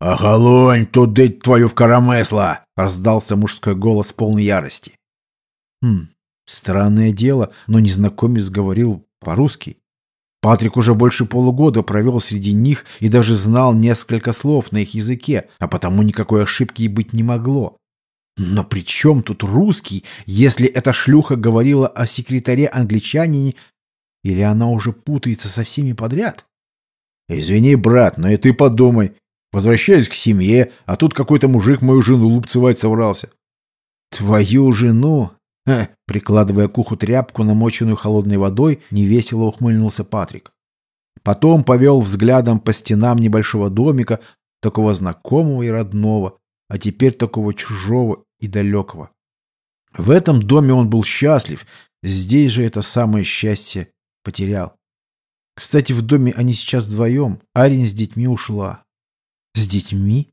«Охолонь, тудыть твою в карамесла!» — раздался мужской голос полной ярости. Хм, странное дело, но незнакомец говорил по-русски. Патрик уже больше полугода провел среди них и даже знал несколько слов на их языке, а потому никакой ошибки и быть не могло. Но при чем тут русский, если эта шлюха говорила о секретаре-англичанине или она уже путается со всеми подряд? Извини, брат, но и ты подумай. Возвращаюсь к семье, а тут какой-то мужик мою жену лупцевать собрался. Твою жену? Ха, прикладывая к уху тряпку, намоченную холодной водой, невесело ухмыльнулся Патрик. Потом повел взглядом по стенам небольшого домика, такого знакомого и родного, а теперь такого чужого и далекого. В этом доме он был счастлив, здесь же это самое счастье Потерял. Кстати, в доме они сейчас вдвоем. Арин с детьми ушла. С детьми?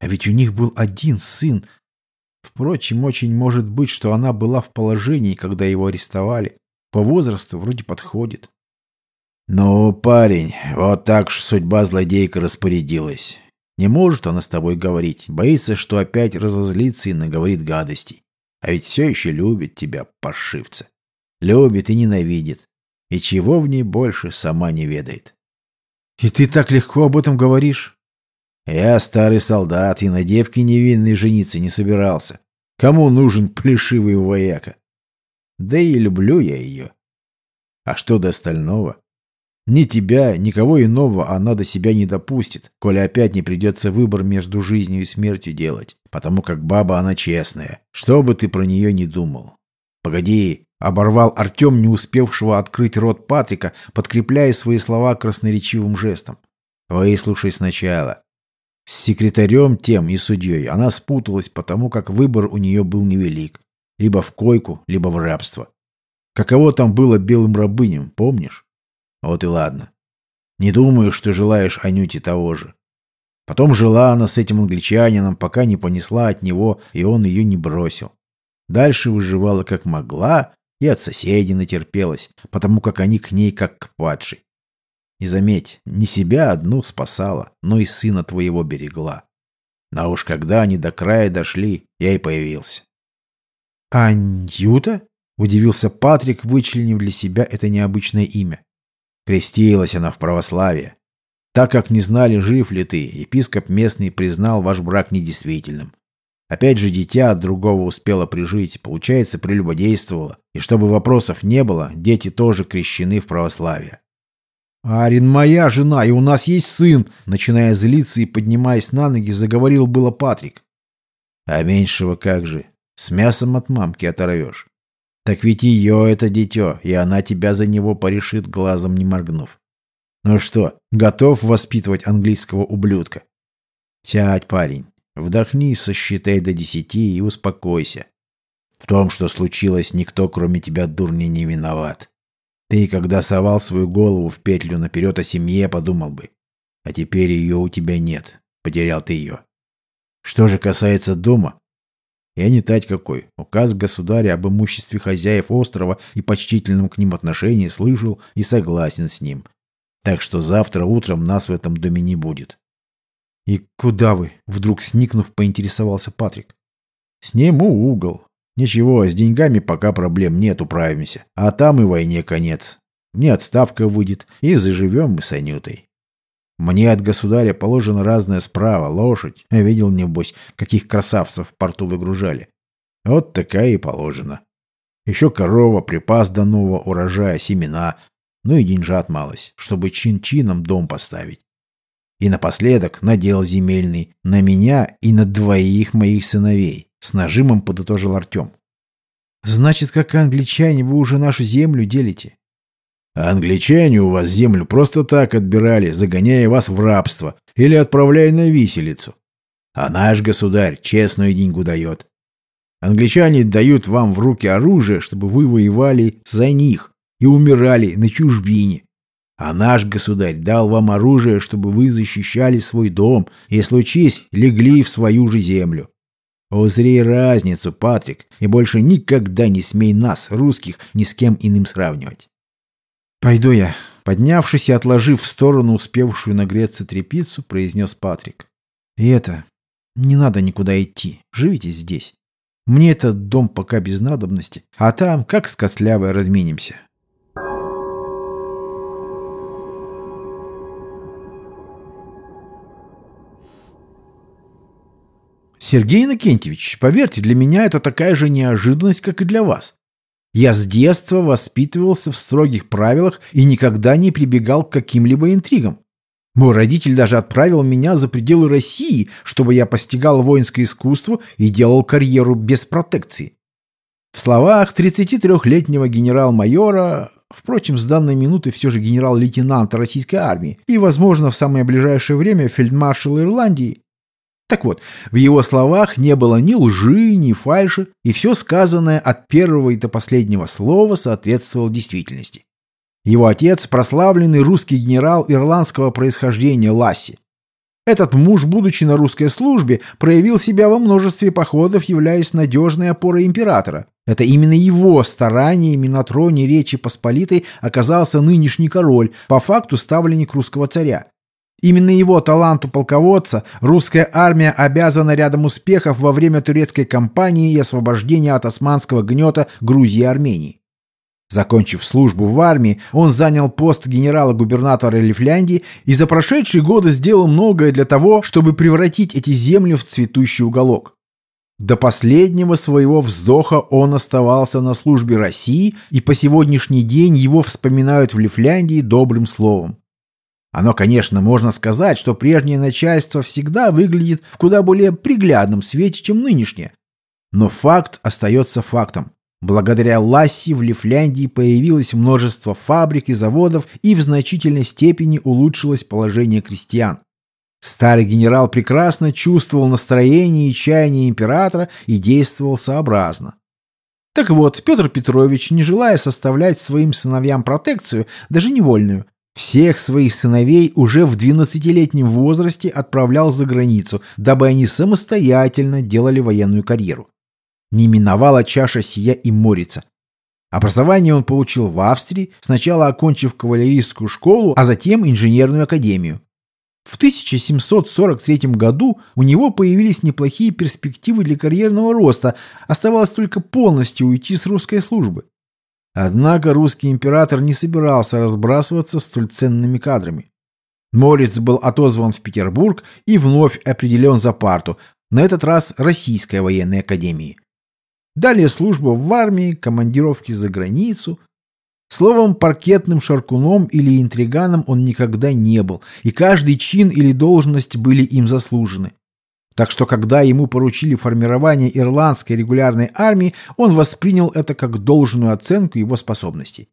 А ведь у них был один сын. Впрочем, очень может быть, что она была в положении, когда его арестовали. По возрасту вроде подходит. «Ну, парень, вот так ж судьба злодейка распорядилась. Не может она с тобой говорить. Боится, что опять разозлится и наговорит гадостей. А ведь все еще любит тебя, паршивца. Любит и ненавидит. И чего в ней больше, сама не ведает. И ты так легко об этом говоришь? Я старый солдат и на девке невинной жениться не собирался. Кому нужен плешивый вояка? Да и люблю я ее. А что до остального? Ни тебя, никого иного она до себя не допустит, коли опять не придется выбор между жизнью и смертью делать, потому как баба она честная, что бы ты про нее не думал. Погоди, Оборвал Артем, не успевшего открыть рот Патрика, подкрепляя свои слова красноречивым жестом. Выслушай сначала. С секретарем тем и судьей она спуталась, потому как выбор у нее был невелик. Либо в койку, либо в рабство. Каково там было белым рабыням, помнишь? Вот и ладно. Не думаю, что желаешь Анюте того же. Потом жила она с этим англичанином, пока не понесла от него, и он ее не бросил. Дальше выживала как могла и от соседей натерпелась, потому как они к ней как к падшей. И заметь, не себя одну спасала, но и сына твоего берегла. А уж когда они до края дошли, я и появился. «Анюта?» — удивился Патрик, вычленив для себя это необычное имя. Крестилась она в православие. Так как не знали, жив ли ты, епископ местный признал ваш брак недействительным. Опять же, дитя от другого успело прижить, получается, прелюбодействовало. И чтобы вопросов не было, дети тоже крещены в православие. «Арин моя жена, и у нас есть сын!» Начиная злиться и поднимаясь на ноги, заговорил было Патрик. «А меньшего как же? С мясом от мамки оторвешь. Так ведь ее это дитё, и она тебя за него порешит, глазом не моргнув. Ну что, готов воспитывать английского ублюдка? Сядь, парень, вдохни, сосчитай до десяти и успокойся. В том, что случилось, никто, кроме тебя, дурни, не виноват. Ты, когда совал свою голову в петлю наперед о семье, подумал бы. А теперь ее у тебя нет. Потерял ты ее. Что же касается дома, я не тать какой. Указ государя об имуществе хозяев острова и почтительном к ним отношении слышал и согласен с ним. Так что завтра утром нас в этом доме не будет. «И куда вы?» — вдруг сникнув, поинтересовался Патрик. «Сниму угол. Ничего, с деньгами пока проблем нет, управимся. А там и войне конец. Мне отставка выйдет, и заживем мы с Анютой. Мне от государя положено разное справа, лошадь. Я видел, небось, каких красавцев в порту выгружали. Вот такая и положена. Еще корова, припас до нового урожая, семена, ну и деньжат малость, чтобы чин-чином дом поставить. И напоследок надел земельный на меня и на двоих моих сыновей. С нажимом подытожил Артем. «Значит, как англичане, вы уже нашу землю делите?» «Англичане у вас землю просто так отбирали, загоняя вас в рабство или отправляя на виселицу. А наш государь честную деньгу дает. Англичане дают вам в руки оружие, чтобы вы воевали за них и умирали на чужбине. А наш государь дал вам оружие, чтобы вы защищали свой дом и, случись, легли в свою же землю. Узри разницу, Патрик, и больше никогда не смей нас, русских, ни с кем иным сравнивать. Пойду я. Поднявшись и отложив в сторону успевшую нагреться трепицу, произнес Патрик. И это, не надо никуда идти, живите здесь. Мне этот дом пока без надобности, а там, как с Кослявой, разменимся. Сергей Иннокентьевич, поверьте, для меня это такая же неожиданность, как и для вас. Я с детства воспитывался в строгих правилах и никогда не прибегал к каким-либо интригам. Мой родитель даже отправил меня за пределы России, чтобы я постигал воинское искусство и делал карьеру без протекции. В словах 33-летнего генерал-майора, впрочем, с данной минуты все же генерал-лейтенанта российской армии и, возможно, в самое ближайшее время фельдмаршала Ирландии, так вот, в его словах не было ни лжи, ни фальши, и все сказанное от первого и до последнего слова соответствовало действительности. Его отец – прославленный русский генерал ирландского происхождения Ласси. Этот муж, будучи на русской службе, проявил себя во множестве походов, являясь надежной опорой императора. Это именно его стараниями на троне Речи Посполитой оказался нынешний король, по факту ставленник русского царя. Именно его таланту полководца русская армия обязана рядом успехов во время турецкой кампании и освобождения от османского гнета Грузии и Армении. Закончив службу в армии, он занял пост генерала-губернатора Лифляндии и за прошедшие годы сделал многое для того, чтобы превратить эти земли в цветущий уголок. До последнего своего вздоха он оставался на службе России, и по сегодняшний день его вспоминают в Лифляндии добрым словом. Оно, конечно, можно сказать, что прежнее начальство всегда выглядит в куда более приглядном свете, чем нынешнее. Но факт остается фактом. Благодаря Ласси в Лифляндии появилось множество фабрик и заводов, и в значительной степени улучшилось положение крестьян. Старый генерал прекрасно чувствовал настроение и чаяние императора и действовал сообразно. Так вот, Петр Петрович, не желая составлять своим сыновьям протекцию, даже невольную, всех своих сыновей уже в 12-летнем возрасте отправлял за границу, дабы они самостоятельно делали военную карьеру не миновала чаша сия и Морица. Образование он получил в Австрии, сначала окончив кавалерийскую школу, а затем инженерную академию. В 1743 году у него появились неплохие перспективы для карьерного роста, оставалось только полностью уйти с русской службы. Однако русский император не собирался разбрасываться столь ценными кадрами. Морец был отозван в Петербург и вновь определен за парту, на этот раз Российской военной академии. Далее служба в армии, командировки за границу. Словом, паркетным шаркуном или интриганом он никогда не был, и каждый чин или должность были им заслужены. Так что, когда ему поручили формирование ирландской регулярной армии, он воспринял это как должную оценку его способностей.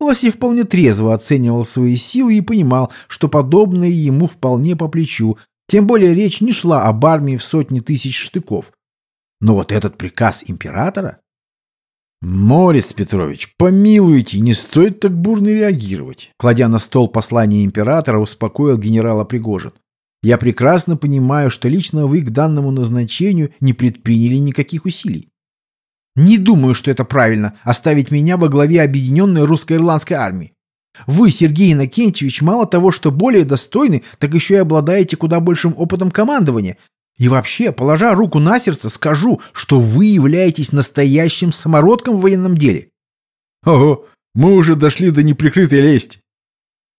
Лосей вполне трезво оценивал свои силы и понимал, что подобное ему вполне по плечу, тем более речь не шла об армии в сотни тысяч штыков. Но вот этот приказ императора... «Морис Петрович, помилуйте, не стоит так бурно реагировать», кладя на стол послание императора, успокоил генерала Пригожин. «Я прекрасно понимаю, что лично вы к данному назначению не предприняли никаких усилий. Не думаю, что это правильно – оставить меня во главе объединенной русско-ирландской армии. Вы, Сергей Иннокентьевич, мало того, что более достойны, так еще и обладаете куда большим опытом командования, и вообще, положа руку на сердце, скажу, что вы являетесь настоящим самородком в военном деле. Ого, мы уже дошли до неприкрытой лести.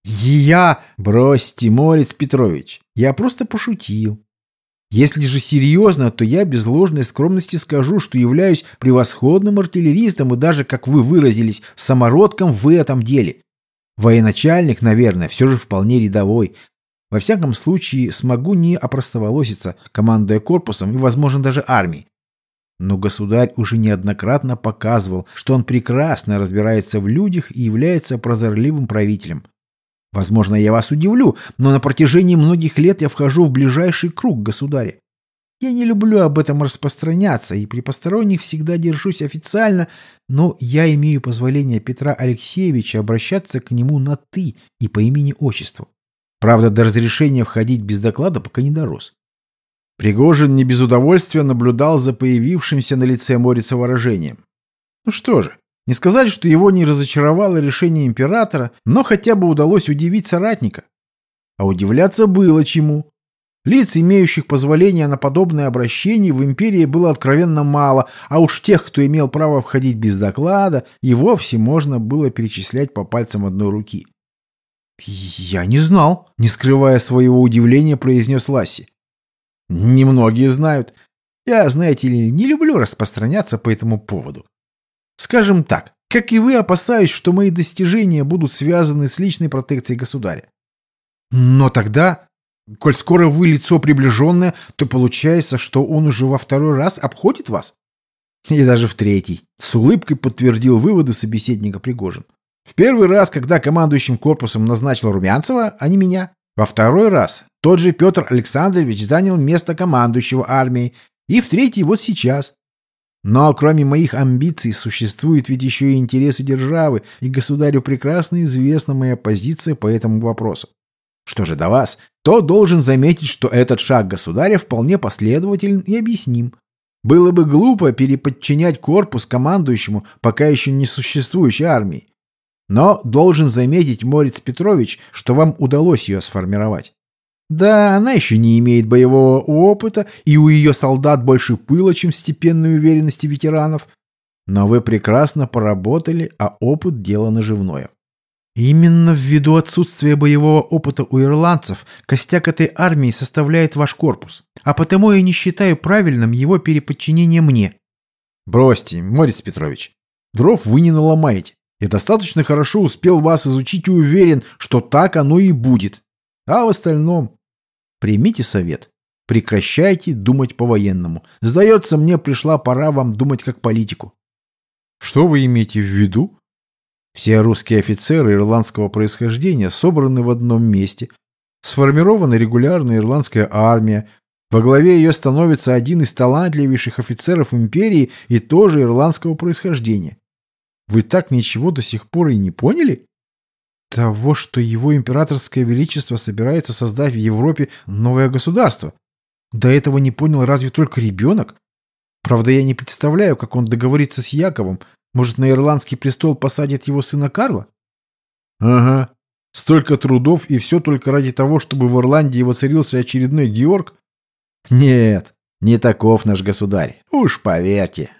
Я... Бросьте, Морец Петрович, я просто пошутил. Если же серьезно, то я без ложной скромности скажу, что являюсь превосходным артиллеристом и даже, как вы выразились, самородком в этом деле. Военачальник, наверное, все же вполне рядовой, во всяком случае, смогу не опростоволоситься, командуя корпусом и, возможно, даже армией. Но государь уже неоднократно показывал, что он прекрасно разбирается в людях и является прозорливым правителем. Возможно, я вас удивлю, но на протяжении многих лет я вхожу в ближайший круг государя. Я не люблю об этом распространяться и при посторонних всегда держусь официально, но я имею позволение Петра Алексеевича обращаться к нему на «ты» и по имени-отчеству. Правда, до разрешения входить без доклада пока не дорос. Пригожин не без удовольствия наблюдал за появившимся на лице Морица выражением. Ну что же, не сказать, что его не разочаровало решение императора, но хотя бы удалось удивить соратника. А удивляться было чему. Лиц, имеющих позволение на подобное обращение, в империи было откровенно мало, а уж тех, кто имел право входить без доклада, и вовсе можно было перечислять по пальцам одной руки. «Я не знал», — не скрывая своего удивления, произнес Ласси. «Немногие знают. Я, знаете ли, не люблю распространяться по этому поводу. Скажем так, как и вы, опасаюсь, что мои достижения будут связаны с личной протекцией государя. Но тогда, коль скоро вы лицо приближенное, то получается, что он уже во второй раз обходит вас? И даже в третий. С улыбкой подтвердил выводы собеседника Пригожин. В первый раз, когда командующим корпусом назначил Румянцева, а не меня. Во второй раз тот же Петр Александрович занял место командующего армией. И в третий вот сейчас. Но кроме моих амбиций существуют ведь еще и интересы державы, и государю прекрасно известна моя позиция по этому вопросу. Что же до вас, то должен заметить, что этот шаг государя вполне последователен и объясним. Было бы глупо переподчинять корпус командующему пока еще не существующей армии. Но должен заметить, Морец Петрович, что вам удалось ее сформировать. Да, она еще не имеет боевого опыта, и у ее солдат больше пыла, чем степенной уверенности ветеранов. Но вы прекрасно поработали, а опыт – дело наживное. Именно ввиду отсутствия боевого опыта у ирландцев костяк этой армии составляет ваш корпус. А потому я не считаю правильным его переподчинение мне. Бросьте, Морец Петрович. Дров вы не наломаете. Я достаточно хорошо успел вас изучить и уверен, что так оно и будет. А в остальном... Примите совет. Прекращайте думать по-военному. Сдается мне, пришла пора вам думать как политику. Что вы имеете в виду? Все русские офицеры ирландского происхождения собраны в одном месте. Сформирована регулярная ирландская армия. Во главе ее становится один из талантливейших офицеров империи и тоже ирландского происхождения. Вы так ничего до сих пор и не поняли? Того, что его императорское величество собирается создать в Европе новое государство. До этого не понял разве только ребенок. Правда, я не представляю, как он договорится с Яковом. Может, на ирландский престол посадит его сына Карла? Ага. Столько трудов и все только ради того, чтобы в Ирландии воцарился очередной Георг? Нет, не таков наш государь. Уж поверьте.